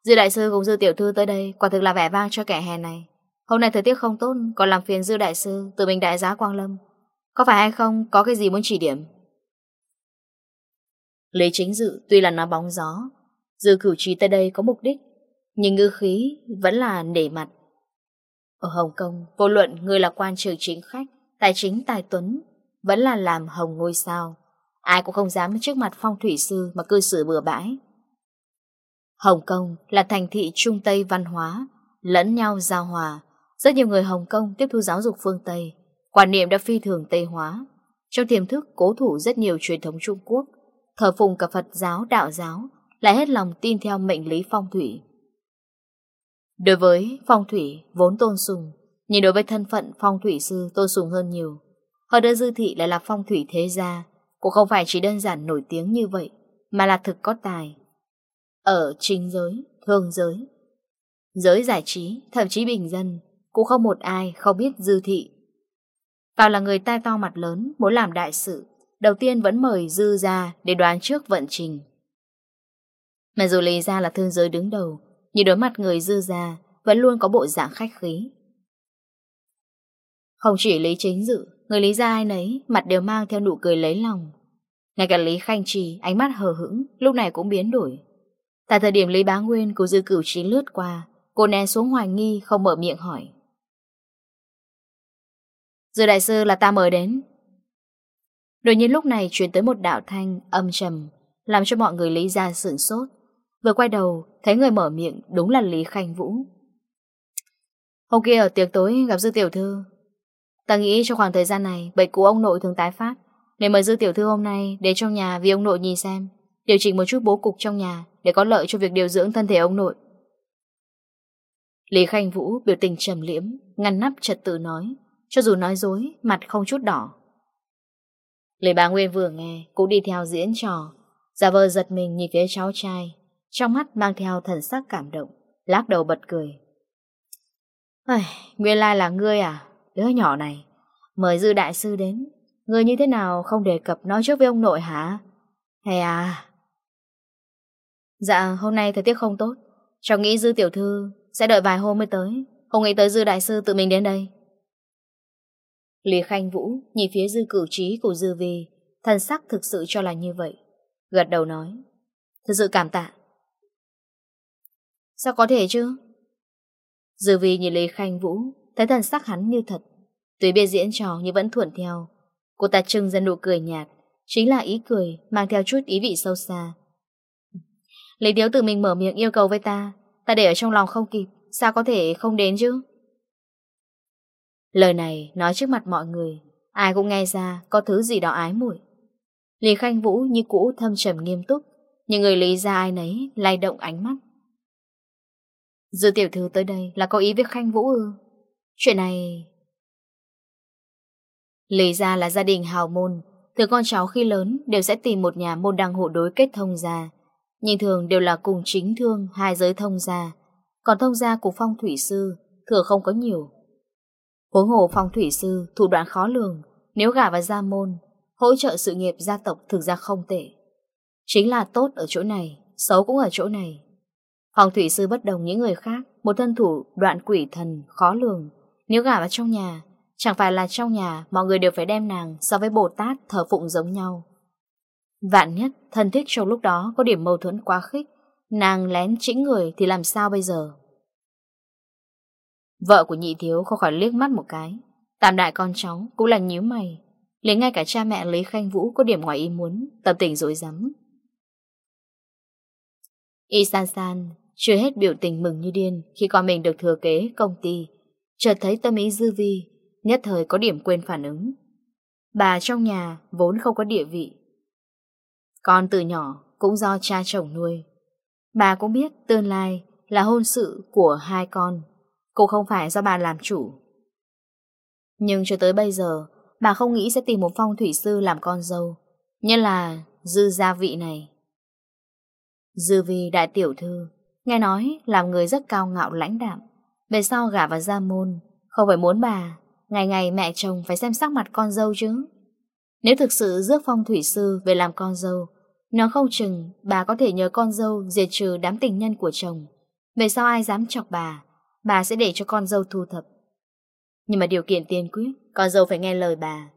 Dư đại sư cùng dư tiểu thư tới đây, Quả thực là vẻ vang cho kẻ hè này. Hôm nay thời tiết không tốt, Còn làm phiền dư đại sư từ mình đại giá Quang Lâm. Có phải hay không, có cái gì muốn chỉ điểm? Lê Chính Dự tuy là nói bóng gió, dư cử tri tới đây có mục đích, nhưng ngư khí vẫn là nể mặt. Ở Hồng Kông, vô luận người là quan trường chính khách, tài chính tài tuấn, vẫn là làm hồng ngôi sao. Ai cũng không dám trước mặt phong thủy sư mà cư xử bừa bãi. Hồng Kông là thành thị trung Tây văn hóa, lẫn nhau giao hòa. Rất nhiều người Hồng Kông tiếp thu giáo dục phương Tây, quan niệm đã phi thường Tây hóa. Trong tiềm thức cố thủ rất nhiều truyền thống Trung Quốc, thờ phụng cả Phật giáo, đạo giáo, lại hết lòng tin theo mệnh lý phong thủy. Đối với phong thủy vốn tôn sùng, nhưng đối với thân phận phong thủy sư tôn sùng hơn nhiều. Hơn nữa dư thị lại là phong thủy thế gia, cũng không phải chỉ đơn giản nổi tiếng như vậy, mà là thực có tài. Ở chính giới, thường giới, giới giải trí, thậm chí bình dân, cũng không một ai không biết dư thị. Vào là người tai to mặt lớn, muốn làm đại sự, đầu tiên vẫn mời Dư ra để đoán trước vận trình. Mà dù Lý ra là thương giới đứng đầu, nhưng đối mặt người Dư ra vẫn luôn có bộ dạng khách khí. Không chỉ Lý Chính Dự, người Lý ra ai nấy mặt đều mang theo nụ cười lấy lòng. Ngay cả Lý Khanh Trì, ánh mắt hờ hững, lúc này cũng biến đổi. Tại thời điểm Lý Bá Nguyên của Dư Cửu Trí lướt qua, cô né xuống hoài nghi không mở miệng hỏi. Dư đại sư là ta mời đến Đột nhiên lúc này truyền tới một đạo thanh âm trầm, làm cho mọi người lấy ra sửng sốt. Vừa quay đầu, thấy người mở miệng đúng là Lý Khanh Vũ. Hôm kia ở tiệc tối gặp Dư Tiểu Thư. Ta nghĩ trong khoảng thời gian này, bệnh cũ ông nội thường tái phát. Nên mời Dư Tiểu Thư hôm nay đến trong nhà vì ông nội nhìn xem, điều chỉnh một chút bố cục trong nhà để có lợi cho việc điều dưỡng thân thể ông nội. Lý Khanh Vũ biểu tình trầm liễm, ngăn nắp trật tự nói, cho dù nói dối, mặt không chút đỏ. Lệ bà Nguyên vừa nghe Cũng đi theo diễn trò. Giả vờ giật mình nhìn phía cháu trai Trong mắt mang theo thần sắc cảm động Lắc đầu bật cười. Ai, Nguyên lai là ngươi à? Đứa nhỏ này Mời dư đại sư đến. Ngươi như thế nào không đề cập nói trước với ông nội hả? Hè à? Dạ hôm nay thời tiết không tốt. Cháu nghĩ dư tiểu thư Sẽ đợi vài hôm mới tới. Không nghĩ tới dư đại sư tự mình đến đây. Lý Khanh Vũ nhìn phía dư cử trí của dư vi, thần sắc thực sự cho là như vậy. Gật đầu nói, thật sự cảm tạ. Sao có thể chứ? Dư vi nhìn Lý Khanh Vũ, thấy thần sắc hắn như thật. Tuy biết diễn trò nhưng vẫn thuận theo. Cô ta trưng ra nụ cười nhạt, chính là ý cười mang theo chút ý vị sâu xa. Lý Tiếu tự mình mở miệng yêu cầu với ta, ta để ở trong lòng không kịp, sao có thể không đến chứ? Lời này nói trước mặt mọi người, ai cũng nghe ra có thứ gì đó ái muội. Lý Khanh Vũ như cũ thâm trầm nghiêm túc, nhưng người lý ra ai nấy lay động ánh mắt. Dư tiểu thư tới đây là có ý với Khanh Vũ ư? Chuyện này... Lý ra là gia đình hào môn, từ con cháu khi lớn đều sẽ tìm một nhà môn đăng hộ đối kết thông gia. Nhưng thường đều là cùng chính thương hai giới thông gia. Còn thông gia của phong thủy sư thừa không có nhiều. Huống hồ phong thủy sư thủ đoạn khó lường, nếu gả vào gia môn, hỗ trợ sự nghiệp gia tộc thực ra không tệ. Chính là tốt ở chỗ này, xấu cũng ở chỗ này. Phong thủy sư bất đồng những người khác, một thân thủ đoạn quỷ thần khó lường, nếu gả vào trong nhà, chẳng phải là trong nhà mọi người đều phải đem nàng so với Bồ Tát thờ phụng giống nhau. Vạn nhất, thân thích trong lúc đó có điểm mâu thuẫn quá khích, nàng lén chỉnh người thì làm sao bây giờ? Vợ của nhị thiếu không khỏi liếc mắt một cái. Tạm đại con cháu cũng là nhíu mày Lấy ngay cả cha mẹ Lý Khanh Vũ Có điểm ngoài ý muốn Tập tình dối rắm. Y san san, Chưa hết biểu tình mừng như điên Khi con mình được thừa kế công ty, Chợt thấy tâm ý dư vi, Nhất thời có điểm quên phản ứng. Bà trong nhà vốn không có địa vị. Con từ nhỏ Cũng do cha chồng nuôi. Bà cũng biết tương lai là hôn sự của hai con. Cũng không phải do bà làm chủ. Nhưng cho tới bây giờ, Bà không nghĩ sẽ tìm một phong thủy sư làm con dâu. Nhân là dư gia vị này. Dư vi đại tiểu thư, Nghe nói làm người rất cao ngạo lãnh đạm. Về sau gả vào gia môn, Không phải muốn bà, Ngày ngày mẹ chồng phải xem sắc mặt con dâu chứ. Nếu thực sự rước phong thủy sư Về làm con dâu Nó không chừng bà có thể nhờ con dâu Diệt trừ đám tình nhân của chồng. Về sau ai dám chọc bà? Bà sẽ để cho con dâu thu thập. Nhưng mà điều kiện tiên quyết, Con dâu phải nghe lời bà.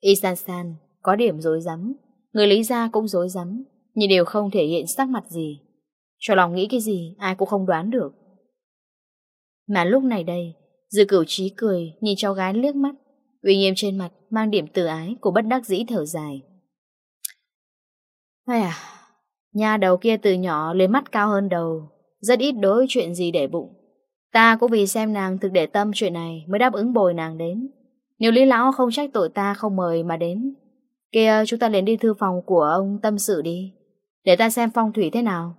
Y San San có điểm dối rắm. Người Lý ra cũng dối rắm, Nhưng đều không thể hiện sắc mặt gì. Cho lòng nghĩ cái gì, ai cũng không đoán được. Mà lúc này đây, Dư cửu trí cười, Nhìn cháu gái liếc mắt. Uy nghiêm trên mặt, mang điểm từ ái Của bất đắc dĩ thở dài. Hay à Nhà đầu kia từ nhỏ, lên mắt cao hơn đầu. Rất ít đối chuyện gì để bụng. Ta cũng vì xem nàng thực để tâm chuyện này Mới đáp ứng bồi nàng đến. Nếu Lý Lão không trách tội ta không mời mà đến. Kia chúng ta đến đi thư phòng của ông tâm sự đi. Để ta xem phong thủy thế nào.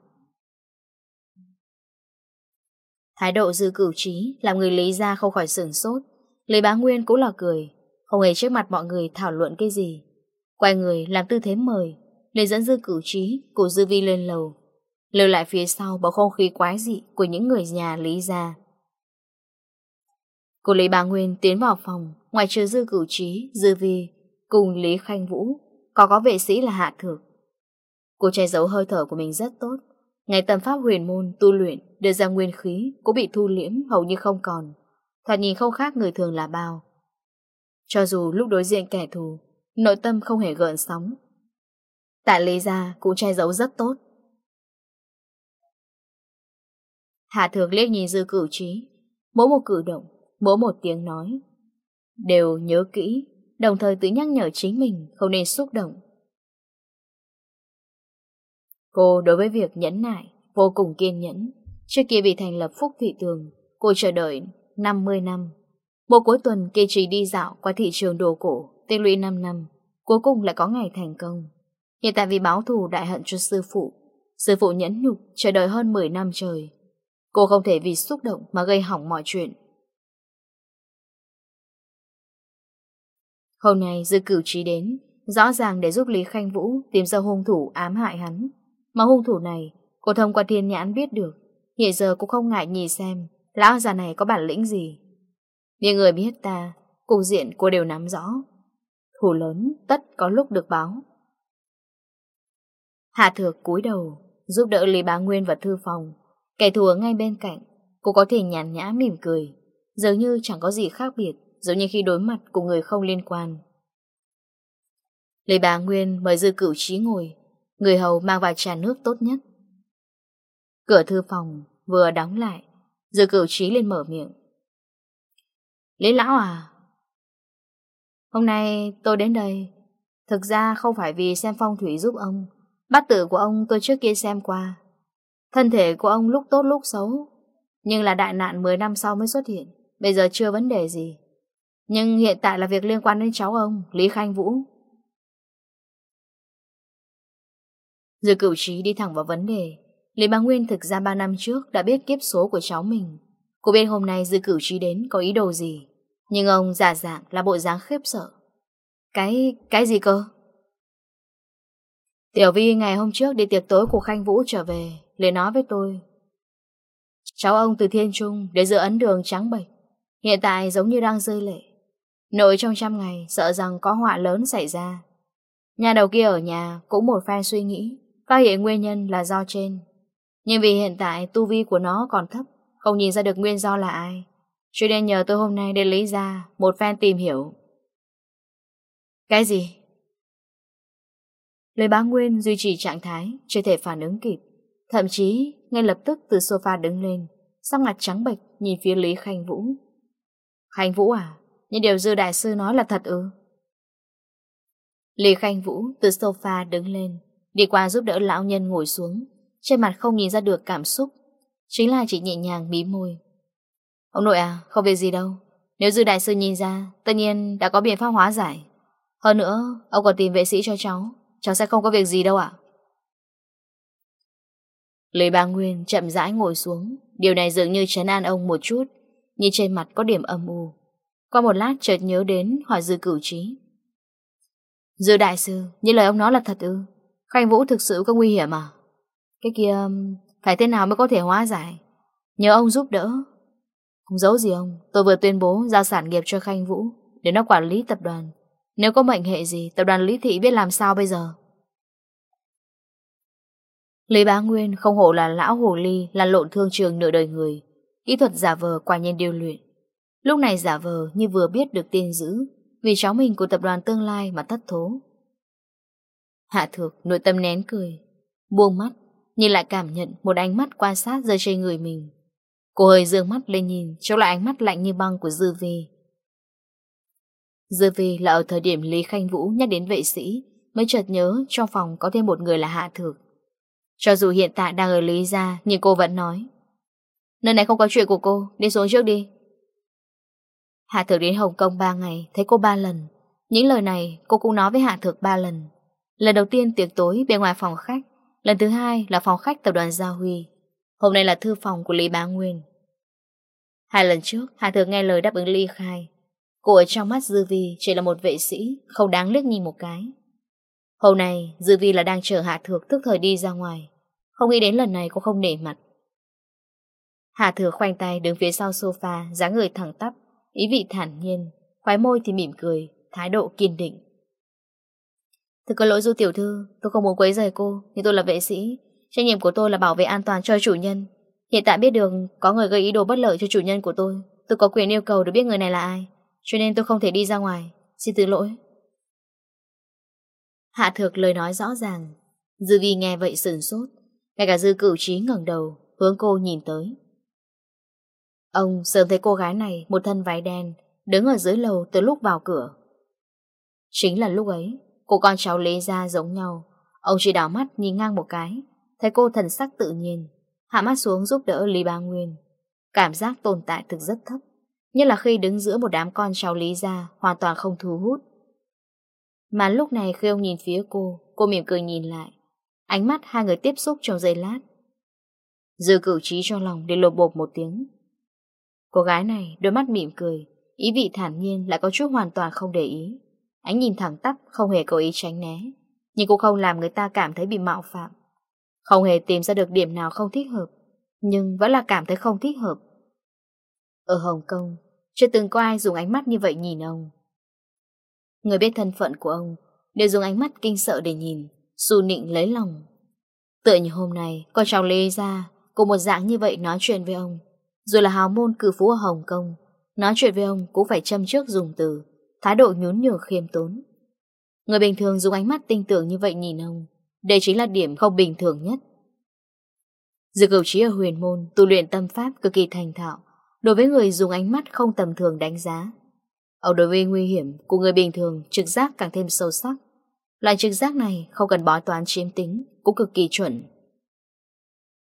Thái độ dư cử trí Làm người Lý ra không khỏi sửng sốt. Lý bá Nguyên cũng là cười, Không hề trước mặt mọi người thảo luận cái gì. Quay người làm tư thế mời Lý dẫn dư cử trí Cụ dư vi lên lầu. Lưu lại phía sau bầu không khí quái dị của những người nhà Lý gia. Cô Lý Bà Nguyên tiến vào phòng, ngoài trừ Dư Cửu Trí, Dư Vi, cùng Lý Khanh Vũ, có có vệ sĩ là Hạ Thược. Cô che giấu hơi thở của mình rất tốt. Ngày tầm pháp huyền môn tu luyện đưa ra nguyên khí cũng bị thu liễm hầu như không còn. Thoạt nhìn không khác người thường là bao. Cho dù lúc đối diện kẻ thù, nội tâm không hề gợn sóng. Tại Lý gia cũng che giấu rất tốt. Hạ thược liếc nhìn dư cử trí. Mỗi một cử động Mỗi một tiếng nói. Đều nhớ kỹ, Đồng thời tự nhắc nhở chính mình Không nên xúc động. Cô đối với việc nhẫn nại, Vô cùng kiên nhẫn. Trước kia bị thành lập Phúc Thị Tường, Cô chờ đợi 50 năm. Một cuối tuần kỳ trì đi dạo qua thị trường đồ cổ tiên lũy 5 năm, Cuối cùng lại có ngày thành công. Hiện tại vì báo thù đại hận cho sư phụ Sư phụ nhẫn nhục, chờ đợi hơn 10 năm trời. Cô không thể vì xúc động mà gây hỏng mọi chuyện. Hôm nay dư cửu trí đến, rõ ràng để giúp Lý Khanh Vũ tìm ra hung thủ ám hại hắn. Mà hung thủ này, cô thông qua thiên nhãn biết được, hiện giờ cũng không ngại nhìn xem lão già này có bản lĩnh gì. Những người biết ta, cục diện cô đều nắm rõ. Thủ lớn tất có lúc được báo. Hạ Thược cúi đầu, giúp đỡ Lý Bá Nguyên và Thư Phòng Kẻ thù ở ngay bên cạnh, cô có thể nhàn nhã mỉm cười, dường như chẳng có gì khác biệt, giống như khi đối mặt của người không liên quan. Lời bà Nguyên mời dư cửu trí ngồi, người hầu mang vào trà nước tốt nhất. Cửa thư phòng vừa đóng lại, dư cửu trí lên mở miệng. Lý lão à, hôm nay tôi đến đây, thực ra không phải vì xem phong thủy giúp ông, bát tử của ông tôi trước kia xem qua. Thân thể của ông lúc tốt lúc xấu, nhưng là đại nạn 10 năm sau mới xuất hiện, bây giờ chưa vấn đề gì. Nhưng hiện tại là việc liên quan đến cháu ông, Lý Khanh Vũ. Dư cửu trí đi thẳng vào vấn đề. Lý Bá Nguyên thực ra 3 năm trước đã biết kiếp số của cháu mình. Cô biết hôm nay dư cửu trí đến có ý đồ gì. Nhưng ông giả dạng là bộ dáng khiếp sợ. Cái... cái gì cơ? Tiểu Vi ngày hôm trước đi tiệc tối của Khanh Vũ trở về liền nói với tôi. Cháu ông từ thiên trung để giữa ấn đường trắng bệch, hiện tại giống như đang rơi lệ. Nội trong trăm ngày sợ rằng có họa lớn xảy ra. Nhà đầu kia ở nhà cũng một phen suy nghĩ, phát hiện nguyên nhân là do trên. Nhưng vì hiện tại tu vi của nó còn thấp, không nhìn ra được nguyên do là ai. Cho nên nhờ tôi hôm nay đến lấy ra một phen tìm hiểu. Cái gì? Lời bá Nguyên duy trì trạng thái, chưa thể phản ứng kịp. Thậm chí, ngay lập tức từ sofa đứng lên, sắc mặt trắng bệch nhìn phía Lý Khanh Vũ. Khanh Vũ à, nhưng điều dư đại sư nói là thật ư? Ừ. Lý Khanh Vũ từ sofa đứng lên, đi qua giúp đỡ lão nhân ngồi xuống, trên mặt không nhìn ra được cảm xúc, chính là chỉ nhẹ nhàng bí môi. Ông nội à, không việc gì đâu, nếu dư đại sư nhìn ra, tất nhiên đã có biện pháp hóa giải. Hơn nữa, ông còn tìm vệ sĩ cho cháu, cháu sẽ không có việc gì đâu ạ. À? Lý Ba Nguyên chậm rãi ngồi xuống, điều này dường như chấn an ông một chút, nhìn trên mặt có điểm âm u. Qua một lát chợt nhớ đến hỏi dư cửu trí. Dư đại sư, như lời ông nói là thật ư? Khanh Vũ thực sự có nguy hiểm à? Cái kia, phải thế nào mới có thể hóa giải? Nhờ ông giúp đỡ. Không giấu gì ông, tôi vừa tuyên bố giao sản nghiệp cho Khanh Vũ để nó quản lý tập đoàn. Nếu có mệnh hệ gì, tập đoàn Lý Thị biết làm sao bây giờ? Lý Bá Nguyên không hổ là lão hồ ly là lộn thương trường nửa đời người. Kỹ thuật giả vờ quả nhiên điều luyện. Lúc này giả vờ như vừa biết được tin dữ vì cháu mình của tập đoàn tương lai mà thất thố. Hạ thược nội tâm nén cười, buông mắt, nhìn lại cảm nhận một ánh mắt quan sát rơi trên người mình. Cô hơi dương mắt lên nhìn, chống lại ánh mắt lạnh như băng của Dư Vi. Dư Vi là ở thời điểm Lý Khanh Vũ nhắc đến vệ sĩ, mới chợt nhớ trong phòng có thêm một người là Hạ Thược. Cho dù hiện tại đang ở Lý Gia, Nhưng cô vẫn nói, Nơi này không có chuyện của cô, Đi xuống trước đi. Hạ Thược đến Hồng Kông 3 ngày, Thấy cô 3 lần. Những lời này cô cũng nói với Hạ Thược 3 lần. Lần đầu tiên tiệc tối bên ngoài phòng khách, Lần thứ hai là phòng khách tập đoàn Gia Huy. Hôm nay là thư phòng của Lý Bá Nguyên. Hai lần trước, Hạ Thược nghe lời đáp ứng ly khai. Cô ở trong mắt Dư Vi chỉ là một vệ sĩ, Không đáng liếc nhìn một cái. Hầu này Dư Vi là đang chờ Hạ Thược tức thời đi ra ngoài. Không nghĩ đến lần này cô không nể mặt. Hạ Thược khoanh tay đứng phía sau sofa, dáng người thẳng tắp, Ý vị thản nhiên, Khóe môi thì mỉm cười, Thái độ kiên định. Thực có lỗi Du Tiểu Thư, Tôi không muốn quấy rầy cô, Nhưng tôi là vệ sĩ, Trách nhiệm của tôi là bảo vệ an toàn cho chủ nhân. Hiện tại biết được có người gây ý đồ bất lợi cho chủ nhân của tôi Tôi có quyền yêu cầu được biết người này là ai, Cho nên tôi không thể đi ra ngoài. Xin từ lỗi. Hạ thược lời nói rõ ràng. Dư vi nghe vậy sừng sốt. Ngay cả dư cửu trí ngẩng đầu, Hướng cô nhìn tới. Ông sớm thấy cô gái này, Một thân váy đen, Đứng ở dưới lầu từ lúc vào cửa. Chính là lúc ấy, Cô con cháu Lý ra giống nhau. Ông chỉ đảo mắt nhìn ngang một cái, Thấy cô thần sắc tự nhiên, Hạ mắt xuống giúp đỡ Lý Ba Nguyên. Cảm giác tồn tại thực rất thấp, Nhất là khi đứng giữa một đám con cháu Lý ra Hoàn toàn không thu hút. Mà lúc này khi ông nhìn phía cô Cô mỉm cười nhìn lại. Ánh mắt hai người tiếp xúc trong giây lát. Dư cử trí cho lòng để lột bột một tiếng. Cô gái này đôi mắt mỉm cười, Ý vị thản nhiên lại có chút hoàn toàn không để ý. Ánh nhìn thẳng tắp, Không hề cố ý tránh né. Nhưng cô không làm người ta cảm thấy bị mạo phạm. Không hề tìm ra được điểm nào không thích hợp, Nhưng vẫn là cảm thấy không thích hợp. Ở Hồng Kông, Chưa từng có ai dùng ánh mắt như vậy nhìn ông. Người biết thân phận của ông, Đều dùng ánh mắt kinh sợ để nhìn Dù nịnh lấy lòng. Tựa như hôm nay, Con cháu Lê ra Cùng một dạng như vậy nói chuyện với ông. Rồi là hào môn cử phú ở Hồng Kông, Nói chuyện với ông cũng phải châm trước dùng từ, Thái độ nhún nhược khiêm tốn. Người bình thường dùng ánh mắt tinh tưởng như vậy nhìn ông, Đây chính là điểm không bình thường nhất. Dược cầu trí ở huyền môn Tu luyện tâm pháp cực kỳ thành thạo, Đối với người dùng ánh mắt không tầm thường đánh giá ở đối với nguy hiểm của người bình thường trực giác càng thêm sâu sắc. Loại trực giác này không cần bói toán chiếm tính, cũng cực kỳ chuẩn.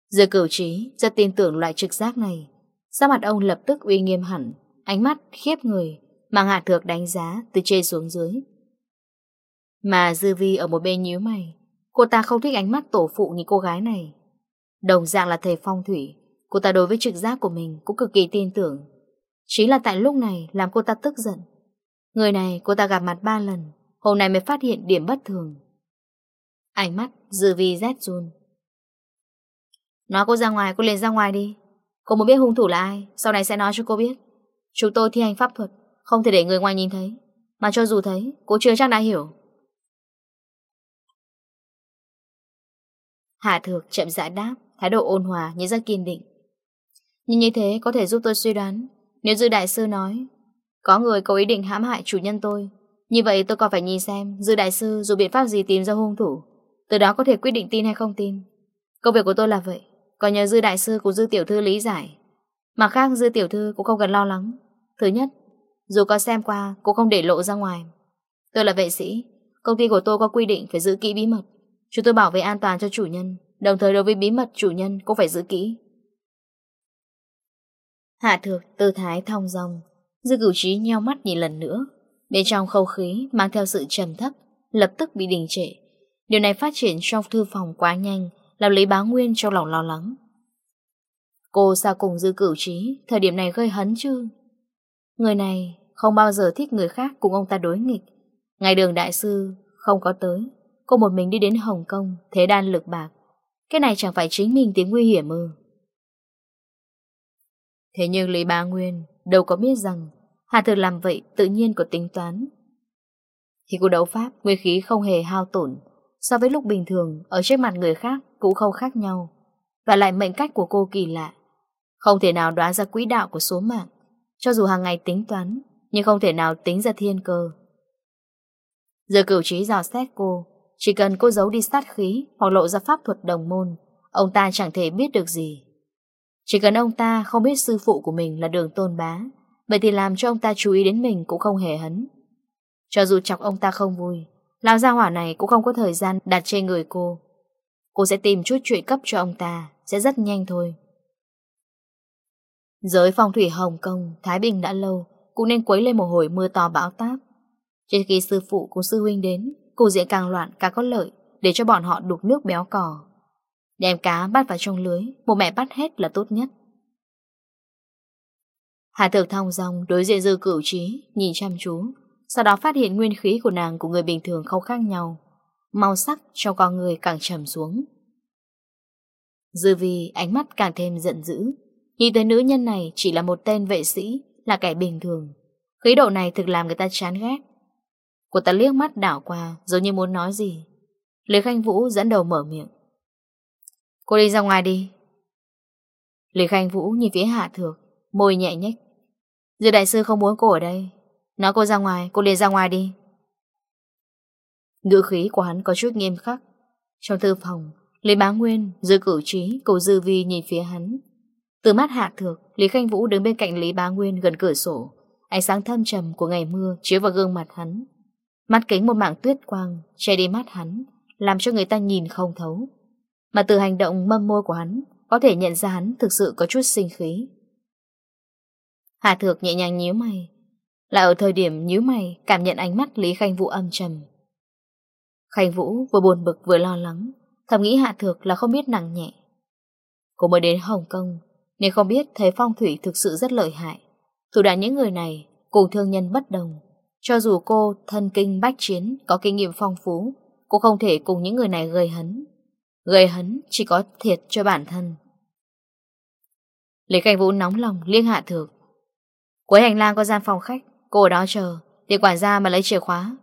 giờ cửu trí rất tin tưởng loại trực giác này. Sa mặt ông lập tức uy nghiêm hẳn, ánh mắt khiếp người mang Hạ Thược đánh giá từ trên xuống dưới. Mà Dư Vi ở một bên nhíu mày, cô ta không thích ánh mắt tổ phụ như cô gái này. Đồng dạng là thầy phong thủy, cô ta đối với trực giác của mình cũng cực kỳ tin tưởng. Chính là tại lúc này làm cô ta tức giận. Người này cô ta gặp mặt ba lần Hôm nay mới phát hiện điểm bất thường. Ánh mắt dư vi rét run. Nói cô ra ngoài, cô liền ra ngoài đi. Cô muốn biết hung thủ là ai Sau này sẽ nói cho cô biết. Chúng tôi thi hành pháp thuật Không thể để người ngoài nhìn thấy. Mà cho dù thấy, cô chưa chắc đã hiểu. Hạ thược chậm rãi đáp Thái độ ôn hòa nhưng rất kiên định. Nhìn như thế có thể giúp tôi suy đoán. Nếu Dư Đại Sư nói, Có người có ý định hãm hại chủ nhân tôi, Như vậy tôi còn phải nhìn xem Dư Đại Sư dù biện pháp gì tìm ra hung thủ, Từ đó có thể quyết định tin hay không tin. Công việc của tôi là vậy Còn nhờ Dư Đại Sư của Dư Tiểu Thư lý giải. Mà khác, Dư Tiểu Thư cũng không cần lo lắng. Thứ nhất, Dù có xem qua cũng không để lộ ra ngoài. Tôi là vệ sĩ, Công ty của tôi có quy định phải giữ kỹ bí mật. Chúng tôi bảo vệ an toàn cho chủ nhân, Đồng thời đối với bí mật chủ nhân cũng phải giữ kỹ. Hạ thược tư thái thong dong, Dư cửu trí nheo mắt nhìn lần nữa. Bên trong khâu khí mang theo sự trầm thấp, Lập tức bị đình trệ. Điều này phát triển trong thư phòng quá nhanh, Làm lấy bá nguyên trong lòng lo lắng. Cô sao cùng dư cửu trí, Thời điểm này gây hấn chứ? Người này không bao giờ thích người khác Cùng ông ta đối nghịch. Ngày đường đại sư không có tới, Cô một mình đi đến Hồng Kông, Thế đan lực bạc. Cái này chẳng phải chính mình tiếng nguy hiểm ư? Thế nhưng Lý Bá Nguyên đâu có biết rằng Hà thực làm vậy tự nhiên có tính toán. Khi cuộc đấu pháp, nguyên khí không hề hao tổn. So với lúc bình thường, ở trước mặt người khác cũng không khác nhau. Và lại mệnh cách của cô kỳ lạ. Không thể nào đoán ra quỹ đạo của số mạng. Cho dù hàng ngày tính toán, nhưng không thể nào tính ra thiên cơ. Giờ cửu trí dò xét cô, chỉ cần cô giấu đi sát khí hoặc lộ ra pháp thuật đồng môn, ông ta chẳng thể biết được gì. Chỉ cần ông ta không biết sư phụ của mình là đường tôn bá, vậy thì làm cho ông ta chú ý đến mình cũng không hề hấn. Cho dù chọc ông ta không vui, lão gia hỏa này cũng không có thời gian đặt trên người cô. Cô sẽ tìm chút chuyện cấp cho ông ta, sẽ rất nhanh thôi. Giới phong thủy Hồng Kông, Thái Bình đã lâu, cũng nên quấy lên một hồi mưa to bão táp. Trước khi sư phụ của sư huynh đến, cô diễn càng loạn càng có lợi để cho bọn họ đục nước béo cỏ. Đem cá bắt vào trong lưới Một mẹ bắt hết là tốt nhất. Hà thược thong dòng đối diện dư cửu trí, Nhìn chăm chú, Sau đó phát hiện nguyên khí của nàng Của người bình thường không khác nhau. Màu sắc cho con người càng trầm xuống. Dư vì ánh mắt càng thêm giận dữ. Nhìn tới nữ nhân này chỉ là một tên vệ sĩ, Là kẻ bình thường. Khí độ này thực làm người ta chán ghét. Của ta liếc mắt đảo qua, Giống như muốn nói gì. Lê Khanh Vũ dẫn đầu mở miệng. Cô đi ra ngoài đi. Lý Khanh Vũ nhìn phía Hạ Thược Môi nhẹ nhách Dư đại sư không muốn cô ở đây. Nói cô ra ngoài, cô liền ra ngoài đi. Ngữ khí của hắn có chút nghiêm khắc. Trong thư phòng Lý Bá Nguyên, Dư Cửu Trí, Cầu Dư Vi nhìn phía hắn. Từ mắt Hạ Thược Lý Khanh Vũ đứng bên cạnh Lý Bá Nguyên gần cửa sổ. Ánh sáng thâm trầm của ngày mưa chiếu vào gương mặt hắn. Mắt kính một mảng tuyết quang che đi mắt hắn Làm cho người ta nhìn không thấu. Mà từ hành động mâm môi của hắn, Có thể nhận ra hắn thực sự có chút sinh khí. Hà Thược nhẹ nhàng nhíu mày. Là ở thời điểm nhíu mày, Cảm nhận ánh mắt Lý Khanh Vũ âm trầm. Khanh Vũ vừa buồn bực vừa lo lắng, Thầm nghĩ Hạ Thược là không biết nặng nhẹ. Cô mới đến Hồng Kông, Nên không biết thế phong thủy thực sự rất lợi hại. Thủ đoạn những người này, Cùng thương nhân bất đồng. Cho dù cô thân kinh bách chiến, Có kinh nghiệm phong phú, Cô không thể cùng những người này gây hấn gây hấn chỉ có thiệt cho bản thân. Lý Cảnh Vũ nóng lòng liên hạ thược. Cuối hành lang có gian phòng khách, cô ở đó chờ, để quản gia mà lấy chìa khóa.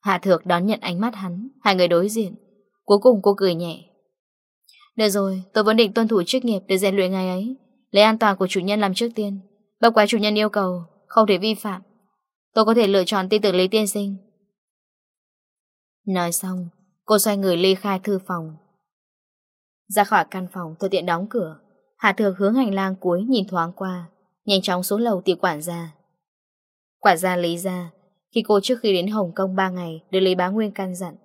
Hạ thược đón nhận ánh mắt hắn, hai người đối diện. Cuối cùng cô cười nhẹ. Được rồi, tôi vẫn định tuân thủ chức nghiệp để rèn luyện ngày ấy. Lấy an toàn của chủ nhân làm trước tiên. Bất quá chủ nhân yêu cầu, không thể vi phạm. Tôi có thể lựa chọn tin tưởng lấy Tiên Sinh. Nói xong, Cô xoay người ly khai thư phòng. Ra khỏi căn phòng Thực tiện đóng cửa. Hạ thược hướng hành lang cuối nhìn thoáng qua, Nhanh chóng xuống lầu tìm quản gia. Quản gia lý ra, Khi cô trước khi đến Hồng Kông 3 ngày Được Lý Bá Nguyên căn dặn,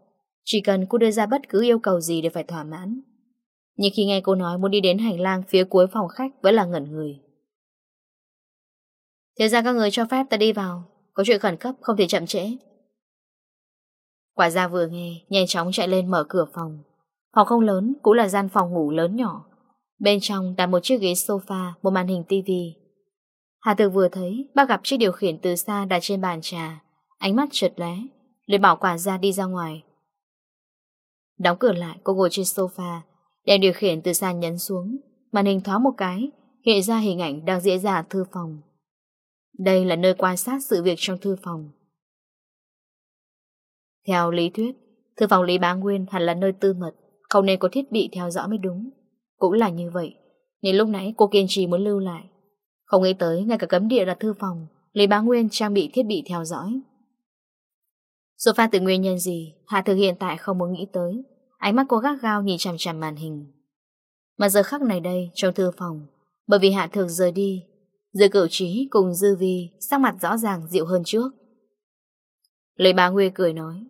Chỉ cần cô đưa ra bất cứ yêu cầu gì đều phải thỏa mãn. Nhưng khi nghe cô nói muốn đi đến hành lang Phía cuối phòng khách vẫn là ngẩn người. Thế ra các người cho phép ta đi vào, Có chuyện khẩn cấp không thể chậm trễ. Quả ra vừa nghe, nhanh chóng chạy lên mở cửa phòng. Phòng không lớn, cũng là gian phòng ngủ lớn nhỏ. Bên trong đặt một chiếc ghế sofa, một màn hình tivi. Hà Tử vừa thấy, bác gặp chiếc điều khiển từ xa đặt trên bàn trà. Ánh mắt trượt lé, liền bảo quả ra đi ra ngoài. Đóng cửa lại, cô ngồi trên sofa, đèn điều khiển từ xa nhấn xuống. Màn hình thoáng một cái, hiện ra hình ảnh đang diễn ra thư phòng. Đây là nơi quan sát sự việc trong thư phòng. Theo lý thuyết, thư phòng Lý Bá Nguyên hẳn là nơi tư mật, không nên có thiết bị theo dõi mới đúng. Cũng là như vậy, nên lúc nãy cô kiên trì muốn lưu lại. Không nghĩ tới, ngay cả cấm địa là thư phòng, Lý Bá Nguyên trang bị thiết bị theo dõi. Xuất phát từ nguyên nhân gì, Hạ Thực hiện tại không muốn nghĩ tới. Ánh mắt cô gác gao nhìn chằm chằm màn hình. Mà giờ khắc này đây, trong thư phòng, bởi vì Hạ Thực rời đi, Dư cửu trí cùng Dư Vi sắc mặt rõ ràng dịu hơn trước. lý bá nguyên cười nói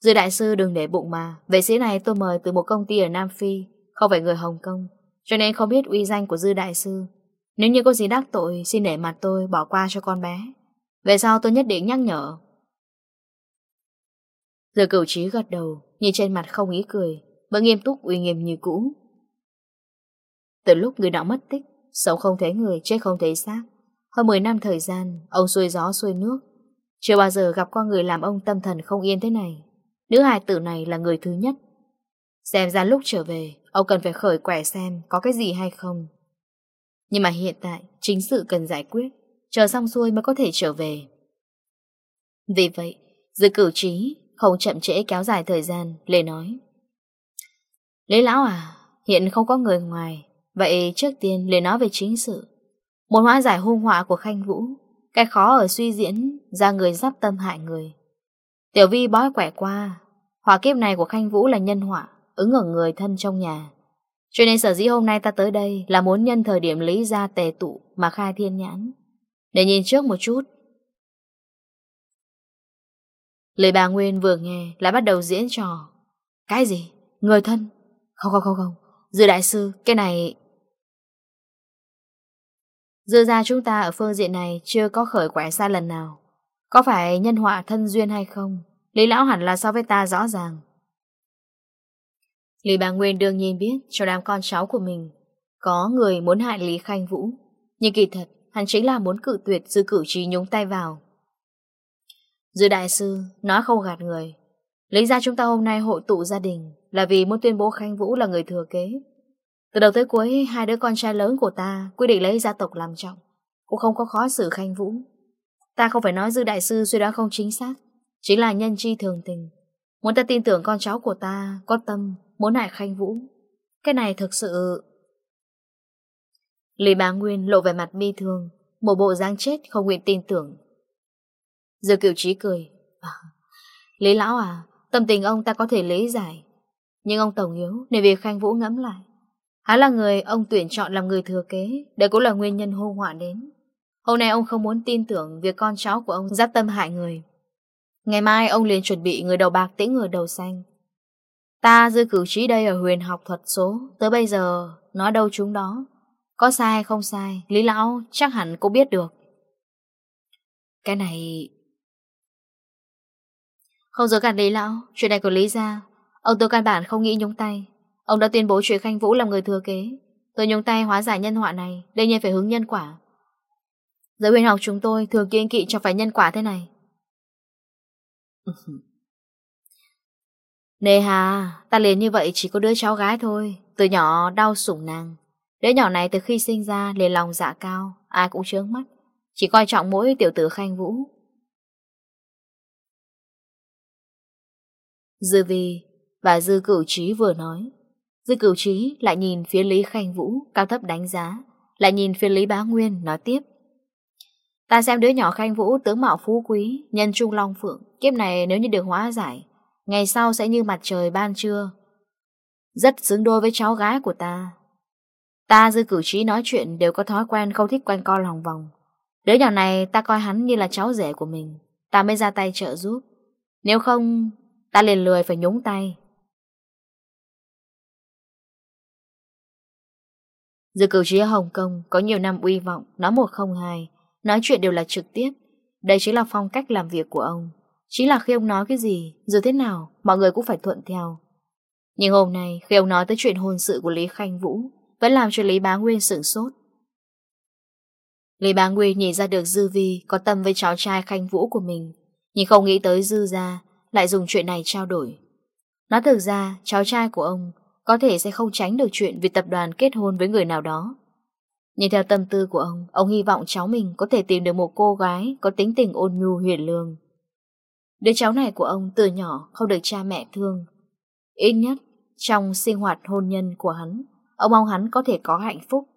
Dư đại sư đừng để bụng mà. Vệ sĩ này tôi mời từ một công ty ở Nam Phi Không phải người Hồng Kông Cho nên không biết uy danh của dư đại sư. Nếu như có gì đắc tội Xin để mặt tôi bỏ qua cho con bé. Về sau tôi nhất định nhắc nhở. Dư cửu trí gật đầu Nhìn trên mặt không ý cười Vẫn nghiêm túc uy nghiêm như cũ. Từ lúc người nọ mất tích Sống không thấy người, chết không thấy xác. Hơn 10 năm thời gian Ông xuôi gió xuôi nước chưa bao giờ gặp qua người làm ông tâm thần không yên thế này. Nữ hài tử này là người thứ nhất. Xem ra lúc trở về, Ông cần phải khởi quẻ xem có cái gì hay không. Nhưng mà hiện tại, Chính sự cần giải quyết, Chờ xong xuôi mới có thể trở về. Vì vậy, Dư cử trí không chậm trễ kéo dài thời gian, Lê nói. Lê lão à Hiện không có người ngoài. Vậy trước tiên Lê nói về chính sự. Một hóa giải hung họa của Khanh Vũ cái khó ở suy diễn ra người sắp tâm hại người. Tiểu vi bói quẻ qua, hỏa kiếp này của Khanh Vũ là nhân họa, ứng ở người thân trong nhà. Cho nên sở dĩ hôm nay ta tới đây là muốn nhân thời điểm lý ra tề tụ mà khai thiên nhãn. Để nhìn trước một chút. Lời bà Nguyên vừa nghe lại bắt đầu diễn trò. Cái gì? Người thân? Không không không không. Dư đại sư, cái này... Dư ra chúng ta ở phương diện này chưa có khởi quẻ sai lần nào. Có phải nhân họa thân duyên hay không? Lý lão hẳn là so với ta rõ ràng. Lý bà Nguyên đương nhiên biết cho đám con cháu của mình có người muốn hại Lý Khanh Vũ. Nhưng kỳ thật, hắn chính là muốn cự tuyệt dư cử trí nhúng tay vào. Dư đại sư nói không gạt người. Lý ra chúng ta hôm nay hội tụ gia đình là vì muốn tuyên bố Khanh Vũ là người thừa kế. Từ đầu tới cuối, hai đứa con trai lớn của ta quyết định lấy gia tộc làm trọng, cũng không có khó xử khanh vũ. Ta không phải nói dư đại sư suy đoán không chính xác, chính là nhân chi thường tình. Muốn ta tin tưởng con cháu của ta, có tâm, muốn hại khanh vũ. Cái này thực sự... Lý bá Nguyên lộ vẻ mặt bi thương, một bộ dáng chết không nguyện tin tưởng. Dư cựu trí cười. À, Lý lão à, tâm tình ông ta có thể lý giải. Nhưng ông Tổng Hiếu nên việc Khanh Vũ ngẫm lại. Hắn là người ông tuyển chọn làm người thừa kế, Đây cũng là nguyên nhân hô họa đến. Hôm nay ông không muốn tin tưởng Việc con cháu của ông giáp tâm hại người. Ngày mai ông liền chuẩn bị người đầu bạc tĩnh người đầu xanh. Ta dư cử trí đây ở huyền học thuật số, Tới bây giờ nói đâu chúng đó. Có sai không sai, Lý lão chắc hẳn cũng biết được. Cái này Không dối cả Lý lão, Chuyện này của Lý ra. Ông tôi căn bản không nghĩ nhúng tay. Ông đã tuyên bố chuyện Khanh Vũ làm người thừa kế. Tôi nhung tay hóa giải nhân họa này đây nhiên phải hướng nhân quả. Giới huyền học chúng tôi thường kiên kỵ cho phải nhân quả thế này. *laughs* Nề hà, Ta liền như vậy chỉ có đứa cháu gái thôi, Từ nhỏ đau sủng nàng. Đứa nhỏ này từ khi sinh ra liền lòng dạ cao, Ai cũng trướng mắt, Chỉ coi trọng mỗi tiểu tử Khanh Vũ. Dư vi và dư cửu trí vừa nói. Dư cửu trí lại nhìn phía Lý Khanh Vũ Cao thấp đánh giá Lại nhìn phía Lý Bá Nguyên nói tiếp Ta xem đứa nhỏ Khanh Vũ tướng mạo phú quý Nhân trung long phượng Kiếp này nếu như được hóa giải Ngày sau sẽ như mặt trời ban trưa Rất xứng đôi với cháu gái của ta Ta dư cửu trí nói chuyện đều có thói quen không thích quanh co lòng vòng. Đứa nhỏ này ta coi hắn như là cháu rể của mình. Ta mới ra tay trợ giúp. Nếu không, ta liền lười phải nhúng tay. dự cử tri Hồng Kông có nhiều năm uy vọng, nói một không hai, nói chuyện đều là trực tiếp. Đây chính là phong cách làm việc của ông. Chính là khi ông nói cái gì, dù thế nào, mọi người cũng phải thuận theo. Nhưng hôm nay, khi ông nói tới chuyện hôn sự của Lý Khanh Vũ, vẫn làm cho Lý Bá Nguyên sửng sốt. Lý Bá Nguyên nhìn ra được Dư Vi có tâm với cháu trai Khanh Vũ của mình, nhưng không nghĩ tới Dư ra, lại dùng chuyện này trao đổi. Nói thực ra, cháu trai của ông có thể sẽ không tránh được chuyện vì tập đoàn kết hôn với người nào đó. Nhìn theo tâm tư của ông, ông hy vọng cháu mình có thể tìm được một cô gái có tính tình ôn nhu huyền lương. Đứa cháu này của ông từ nhỏ không được cha mẹ thương. Ít nhất, trong sinh hoạt hôn nhân của hắn, ông mong hắn có thể có hạnh phúc.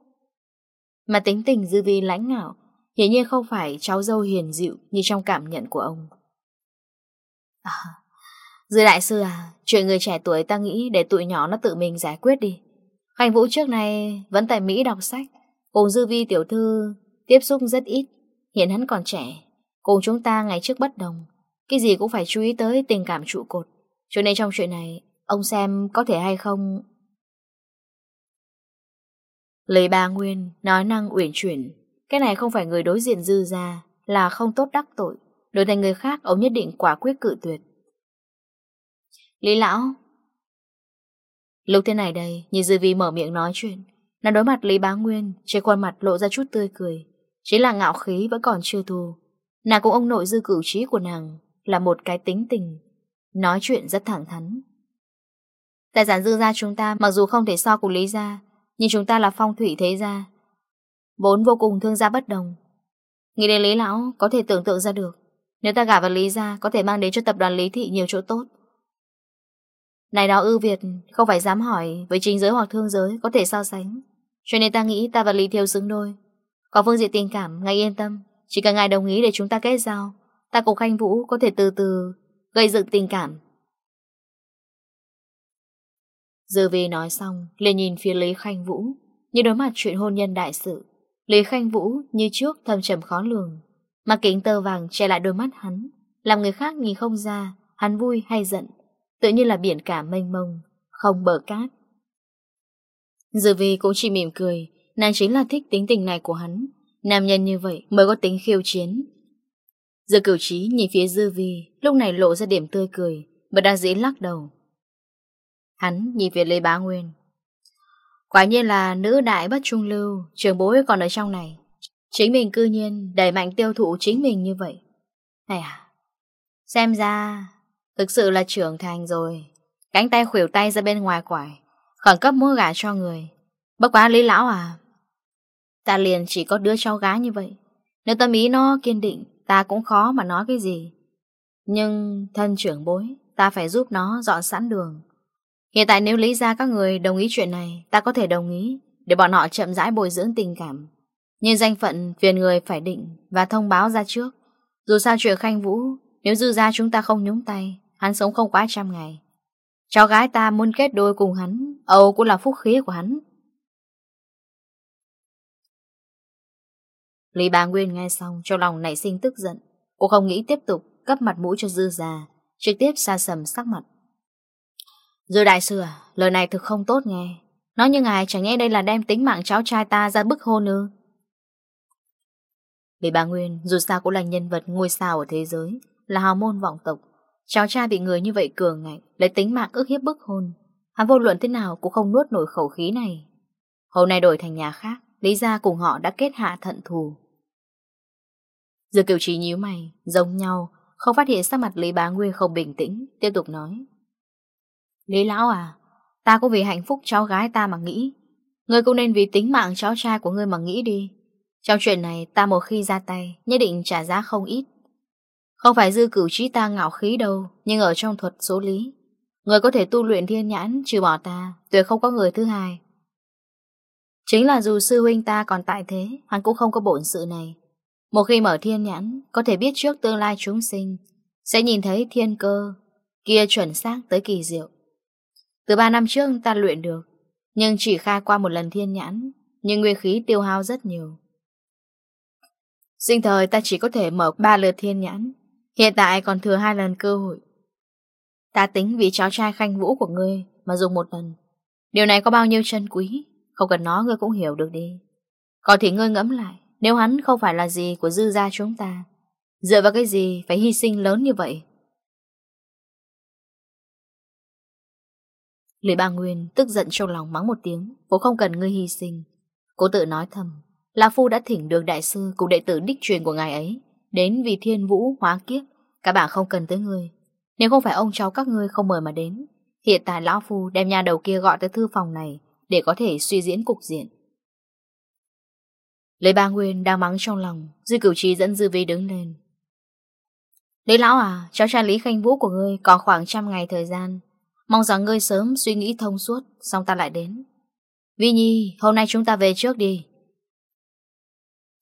Mà tính tình dư vi lãnh ngạo, hiển nhiên không phải cháu dâu hiền dịu như trong cảm nhận của ông. À, Dư đại sư à, chuyện người trẻ tuổi ta nghĩ để tụi nhỏ nó tự mình giải quyết đi. khánh Vũ trước nay vẫn tại Mỹ đọc sách, cùng Dư Vi tiểu thư tiếp xúc rất ít, hiện hắn còn trẻ. Cùng chúng ta ngày trước bất đồng, cái gì cũng phải chú ý tới tình cảm trụ cột. Cho nên trong chuyện này, ông xem có thể hay không... Lấy bà Nguyên nói năng uyển chuyển, cái này không phải người đối diện Dư ra là không tốt đắc tội. Đối thành người khác, ông nhất định quả quyết cự tuyệt. Lý lão. Lúc thế này đây Nhìn dư vi mở miệng nói chuyện. Nàng đối mặt Lý bá nguyên, Trên khuôn mặt lộ ra chút tươi cười. Chỉ là ngạo khí vẫn còn chưa thu. Nàng cũng ông nội dư cửu trí của nàng, Là một cái tính tình. Nói chuyện rất thẳng thắn. Tài sản dư gia chúng ta, Mặc dù không thể so cùng Lý gia, Nhưng chúng ta là phong thủy thế gia. Vốn vô cùng thương gia bất đồng. Nghĩ đến Lý Lão, có thể tưởng tượng ra được. Nếu ta gả vào Lý gia, Có thể mang đến cho tập đoàn Lý Thị nhiều chỗ tốt. Này đó ưu Việt, Không phải dám hỏi Với chính giới hoặc thương giới Có thể so sánh. Cho nên ta nghĩ ta và Lý Thiếu xứng đôi. Có phương diện tình cảm ngay yên tâm. Chỉ cần ngài đồng ý để chúng ta kết giao, Ta cùng Khanh Vũ có thể từ từ Gây dựng tình cảm. Dư vi nói xong, liền nhìn phía Lý Khanh Vũ, Như đối mặt chuyện hôn nhân đại sự. Lý Khanh Vũ như trước thâm trầm khó lường, Mặc kính tơ vàng che lại đôi mắt hắn, Làm người khác nhìn không ra, Hắn vui hay giận tự như là biển cả mênh mông, không bờ cát. Dư vi cũng chỉ mỉm cười, nàng chính là thích tính tình này của hắn. Nam nhân như vậy mới có tính khiêu chiến. Dư cửu trí nhìn phía dư vi, lúc này lộ ra điểm tươi cười, và đang dĩ lắc đầu. Hắn nhìn về Lê Bá Nguyên. Quả nhiên là nữ đại bất trung lưu, trường bối còn ở trong này. Chính mình cư nhiên đẩy mạnh tiêu thụ chính mình như vậy. Này à, xem ra Thực sự là trưởng thành rồi. Cánh tay khuỷu tay ra bên ngoài quải, Khẩn cấp mua gà cho người. Bất quá Lý Lão à Ta liền chỉ có đứa cháu gái như vậy. Nếu tâm ý nó kiên định, Ta cũng khó mà nói cái gì. Nhưng thân trưởng bối, Ta phải giúp nó dọn sẵn đường. Hiện tại nếu lý ra các người đồng ý chuyện này, Ta có thể đồng ý Để bọn họ chậm rãi bồi dưỡng tình cảm. Nhưng danh phận phiền người phải định Và thông báo ra trước. Dù sao chuyện khanh vũ, Nếu dư ra chúng ta không nhúng tay Hắn sống không quá trăm ngày. Cháu gái ta muốn kết đôi cùng hắn. Âu cũng là phúc khí của hắn. Lý bà Nguyên nghe xong, Trong lòng nảy sinh tức giận. Cô không nghĩ tiếp tục cấp mặt mũi cho dư già, Trực tiếp xa sầm sắc mặt. Dư đại sư à Lời này thực không tốt nghe. Nói như ngài chẳng nghe đây là đem tính mạng cháu trai ta ra bức hôn ư? Lý bà Nguyên dù sao cũng là nhân vật ngôi sao ở thế giới, Là hào môn vọng tộc. Cháu trai bị người như vậy cường ngạnh, Lấy tính mạng ức hiếp bức hôn. Hắn vô luận thế nào cũng không nuốt nổi khẩu khí này. Hôm nay đổi thành nhà khác, Lý ra cùng họ đã kết hạ thận thù. Giờ kiểu trí nhíu mày, Giống nhau, Không phát hiện sắc mặt Lý bá Nguyên không bình tĩnh, Tiếp tục nói. Lý lão à Ta cũng vì hạnh phúc cháu gái ta mà nghĩ. Ngươi cũng nên vì tính mạng cháu trai của ngươi mà nghĩ đi. Trong chuyện này, ta một khi ra tay, Nhất định trả giá không ít. Không phải dư cửu trí ta ngạo khí đâu, nhưng ở trong thuật số lý, người có thể tu luyện thiên nhãn trừ bỏ ta, tuyệt không có người thứ hai. Chính là dù sư huynh ta còn tại thế, hắn cũng không có bổn sự này. Một khi mở thiên nhãn, có thể biết trước tương lai chúng sinh, sẽ nhìn thấy thiên cơ, kia chuẩn xác tới kỳ diệu. Từ ba năm trước ta luyện được, nhưng chỉ khai qua một lần thiên nhãn, nhưng nguyên khí tiêu hao rất nhiều. Sinh thời ta chỉ có thể mở ba lượt thiên nhãn, Hiện tại còn thừa hai lần cơ hội. Ta tính vì cháu trai khanh vũ của ngươi mà dùng một lần. Điều này có bao nhiêu chân quý, không cần nói ngươi cũng hiểu được đi. Còn thì ngươi ngẫm lại, nếu hắn không phải là gì của dư gia chúng ta, dựa vào cái gì phải hy sinh lớn như vậy? Lý Ba Nguyên tức giận trong lòng mắng một tiếng, cô không cần ngươi hy sinh. Cô tự nói thầm, là Phu đã thỉnh được đại sư cùng đệ tử đích truyền của ngài ấy Đến vì thiên vũ hóa kiếp. Các bạn không cần tới người. Nếu không phải ông cháu các ngươi không mời mà đến, Hiện tại Lão Phu đem nhà đầu kia gọi tới thư phòng này Để có thể suy diễn cục diện. Lấy ba Nguyên đang mắng trong lòng Dư cửu trí dẫn Dư Vi đứng lên. Lý Lão à Cháu trai Lý Khanh Vũ của ngươi còn khoảng trăm ngày thời gian. Mong rằng ngươi sớm suy nghĩ thông suốt, Xong ta lại đến. Vi Nhi, hôm nay chúng ta về trước đi.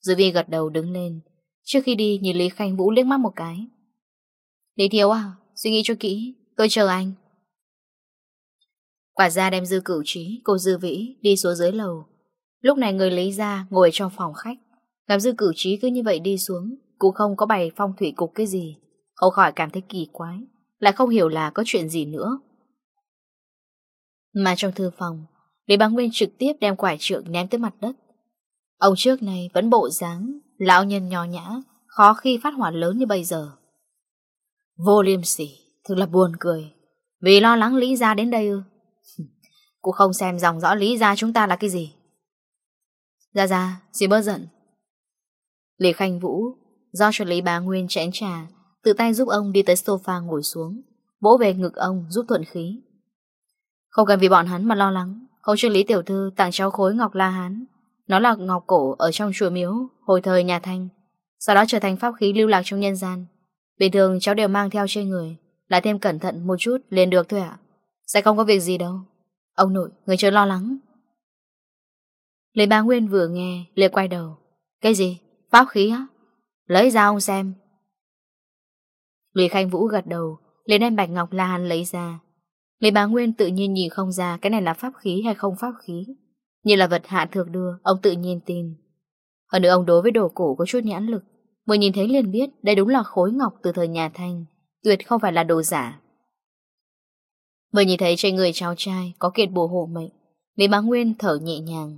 Dư Vi gật đầu đứng lên. Trước khi đi, nhìn Lý Khanh Vũ liếc mắt một cái. Lý Thiếu à Suy nghĩ cho kỹ, Tôi chờ anh. Quả ra đem dư cửu trí, Cô dư vĩ đi xuống dưới lầu. Lúc này người lấy ra ngồi trong phòng khách. Gặp dư cửu trí cứ như vậy đi xuống, Cũng không có bày phong thủy cục cái gì. Không khỏi cảm thấy kỳ quái, Lại không hiểu là có chuyện gì nữa. Mà trong thư phòng, Lý Bá Nguyên trực tiếp đem quả trượng ném tới mặt đất. Ông trước này vẫn bộ dáng Lão nhân nhỏ nhã, khó khi phát hỏa lớn như bây giờ. Vô liêm sỉ, thực là buồn cười. Vì lo lắng Lý Gia đến đây ư? *laughs* Cô không xem dòng rõ Lý Gia chúng ta là cái gì. gia gia xin bớt giận. Lý Khanh Vũ, do cho Lý Bá Nguyên chén trà, tự tay giúp ông đi tới sofa ngồi xuống, bỗ về ngực ông giúp thuận khí. Không cần vì bọn hắn mà lo lắng, không cho Lý Tiểu Thư tặng cháu khối Ngọc La Hán, nó là ngọc cổ ở trong chùa miếu Hồi thời nhà Thanh. Sau đó trở thành pháp khí lưu lạc trong nhân gian. Bình thường cháu đều mang theo trên người Lại thêm cẩn thận một chút liền được thôi ạ? Sẽ không có việc gì đâu. Ông nội, người chưa lo lắng. Lê ba Nguyên vừa nghe Lê quay đầu. Cái gì? Pháp khí á? Lấy ra ông xem. Lê Khanh Vũ gật đầu liền đem Bạch Ngọc La Hàn lấy ra. Lê ba Nguyên tự nhiên nhìn không ra Cái này là pháp khí hay không pháp khí. Như là vật hạ thược đưa, Ông tự nhiên tin. Hơn nữa ông đối với đồ cổ có chút nhãn lực. Mới nhìn thấy liền biết đây đúng là khối ngọc từ thời nhà Thanh, Tuyệt không phải là đồ giả. Mới nhìn thấy trên người cháu trai Có kiệt bùa hộ mệnh Lý bá Nguyên thở nhẹ nhàng.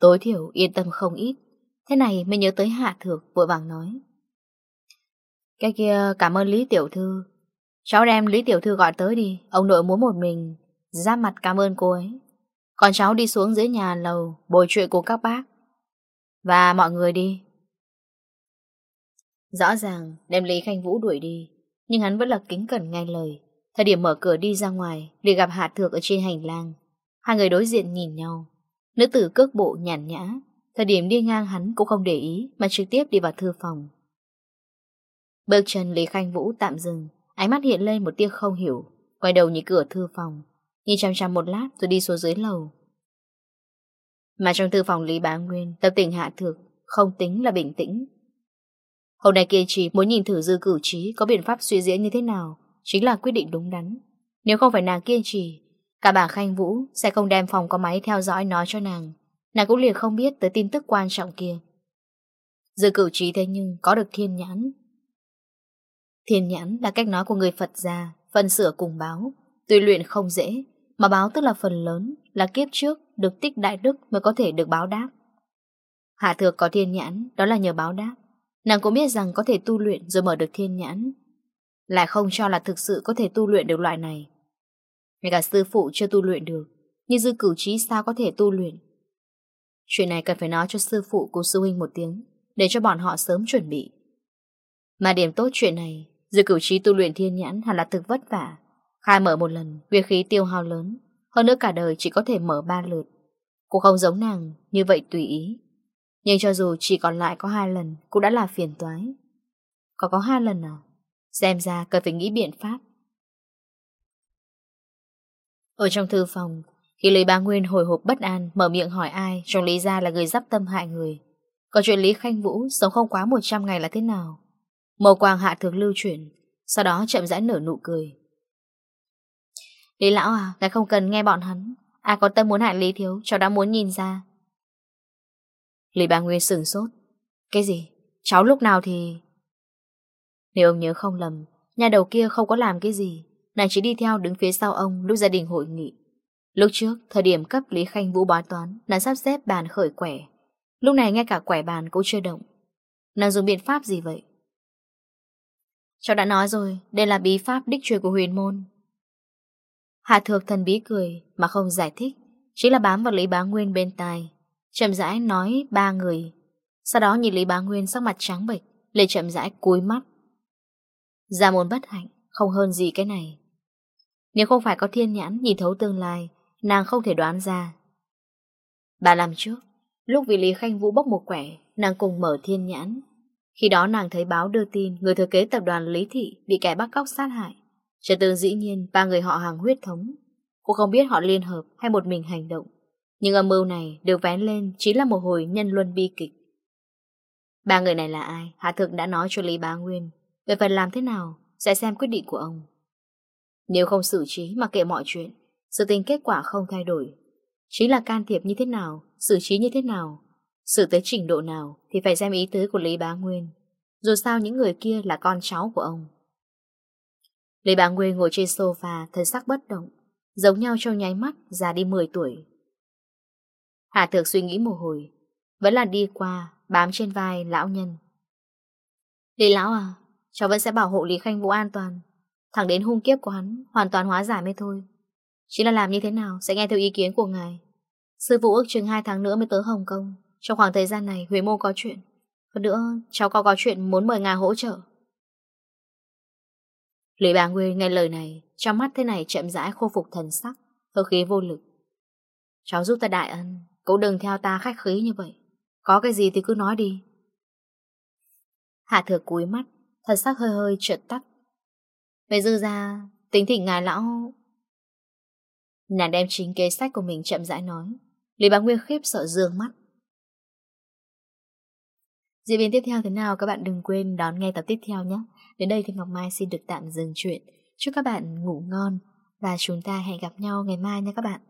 Tối thiểu yên tâm không ít, Thế này mới nhớ tới hạ thược, vội vàng nói. Cái kia, cảm ơn Lý Tiểu Thư. Cháu đem Lý Tiểu Thư gọi tới đi, Ông nội muốn một mình. Giáp mặt cảm ơn cô ấy. Còn cháu đi xuống dưới nhà lầu Bồi chuyện của các bác. Và mọi người đi. Rõ ràng đem Lý Khanh Vũ đuổi đi, Nhưng hắn vẫn là kính cẩn nghe lời. Thời điểm mở cửa đi ra ngoài Để gặp Hạ Thược ở trên hành lang. Hai người đối diện nhìn nhau. Nữ tử cước bộ nhàn nhã. Thời điểm đi ngang hắn cũng không để ý, Mà trực tiếp đi vào thư phòng. Bước chân Lý Khanh Vũ tạm dừng, Ánh mắt hiện lên một tia không hiểu. Quay đầu nhìn cửa thư phòng Nhìn chằm chằm một lát rồi đi xuống dưới lầu. Mà trong thư phòng Lý Bá Nguyên Tập tình hạ thược, Không tính là bình tĩnh. Hôm nay kia chỉ muốn nhìn thử dư cử trí Có biện pháp suy diễn như thế nào, Chính là quyết định đúng đắn. Nếu không phải nàng kiên trì, Cả bà Khanh Vũ sẽ không đem phòng có máy theo dõi nói cho nàng. Nàng cũng liền không biết tới tin tức quan trọng kia. Dư cử trí thế nhưng có được thiên nhãn. Thiên nhãn là cách nói của người Phật gia Phân sửa cùng báo, Tuy luyện không dễ mà báo tức là phần lớn là kiếp trước được tích đại đức mới có thể được báo đáp. Hạ thược có thiên nhãn, đó là nhờ báo đáp. Nàng cũng biết rằng có thể tu luyện rồi mở được thiên nhãn. Lại không cho là thực sự có thể tu luyện được loại này. Ngay cả sư phụ chưa tu luyện được, nhưng dư cửu trí sao có thể tu luyện. Chuyện này cần phải nói cho sư phụ của sư huynh một tiếng, để cho bọn họ sớm chuẩn bị. Mà điểm tốt chuyện này, dư cửu trí tu luyện thiên nhãn hẳn là thực vất vả, Khai mở một lần, huyết khí tiêu hao lớn, hơn nữa cả đời chỉ có thể mở ba lượt. Cô không giống nàng, như vậy tùy ý. Nhưng cho dù chỉ còn lại có hai lần, cũng đã là phiền toái. Có có hai lần nào? Xem ra cần phải nghĩ biện pháp. Ở trong thư phòng, khi Lý Bá Nguyên hồi hộp bất an mở miệng hỏi ai trong Lý ra là người dắp tâm hại người. có chuyện Lý Khanh Vũ sống không quá 100 ngày là thế nào? Màu quang hạ thường lưu chuyển, sau đó chậm rãi nở nụ cười. Lý lão à, ngài không cần nghe bọn hắn. Ai có tâm muốn hại Lý Thiếu, cháu đã muốn nhìn ra. Lý Bà Nguyên sửng sốt. Cái gì? Cháu lúc nào thì... Nếu ông nhớ không lầm Nhà đầu kia không có làm cái gì. Nàng chỉ đi theo đứng phía sau ông lúc gia đình hội nghị. Lúc trước, thời điểm cấp Lý Khanh Vũ bói toán Nàng sắp xếp bàn khởi quẻ. Lúc này ngay cả quẻ bàn cũng chưa động. Nàng dùng biện pháp gì vậy? Cháu đã nói rồi, đây là bí pháp đích truyền của huyền môn. Hạ thược thần bí cười mà không giải thích, chỉ là bám vào Lý Bá Nguyên bên tai, chậm rãi nói ba người. Sau đó nhìn Lý Bá Nguyên sắc mặt trắng bệch, lê chậm rãi cúi mắt. Gia môn bất hạnh, không hơn gì cái này. Nếu không phải có thiên nhãn nhìn thấu tương lai, nàng không thể đoán ra. Bà làm trước, lúc vì Lý Khanh Vũ bốc một quẻ, nàng cùng mở thiên nhãn. Khi đó nàng thấy báo đưa tin người thừa kế tập đoàn Lý Thị bị kẻ bắt cóc sát hại. Trần Tương dĩ nhiên ba người họ hàng huyết thống. Cô không biết họ liên hợp hay một mình hành động. Nhưng âm mưu này đều vén lên chính là một hồi nhân luân bi kịch. Ba người này là ai? Hạ Thực đã nói cho Lý Bá Nguyên. Về phần làm thế nào, sẽ xem quyết định của ông. Nếu không xử trí mà kệ mọi chuyện, sự tình kết quả không thay đổi. Chính là can thiệp như thế nào, xử trí như thế nào, xử tới trình độ nào thì phải xem ý tứ của Lý Bá Nguyên. Dù sao những người kia là con cháu của ông. Lý bà Nguyên ngồi trên sofa thân sắc bất động, giống nhau trong nháy mắt già đi 10 tuổi. Hà Thược suy nghĩ một hồi, vẫn là đi qua, bám trên vai lão nhân. Lý lão à, cháu vẫn sẽ bảo hộ Lý Khanh Vũ an toàn, thẳng đến hung kiếp của hắn, hoàn toàn hóa giải mới thôi. Chỉ là làm như thế nào sẽ nghe theo ý kiến của ngài. Sư phụ ước chừng 2 tháng nữa mới tới Hồng Kông, trong khoảng thời gian này Huế Mô có chuyện. Hơn nữa, cháu có có chuyện muốn mời ngài hỗ trợ. Lý bà Nguyên nghe lời này, trong mắt thế này chậm rãi khôi phục thần sắc, hơ khí vô lực. Cháu giúp ta đại ân, cũng đừng theo ta khách khí như vậy. Có cái gì thì cứ nói đi. Hạ thừa cúi mắt, thần sắc hơi hơi trượt tắt. Về dư ra, tính thỉnh ngài lão... Nàng đem chính kế sách của mình chậm rãi nói. Lý bà Nguyên khiếp sợ dương mắt. Diễn biến tiếp theo thế nào các bạn đừng quên đón nghe tập tiếp theo nhé. Đến đây thì Ngọc Mai xin được tạm dừng chuyện. Chúc các bạn ngủ ngon và chúng ta hẹn gặp nhau ngày mai nha các bạn.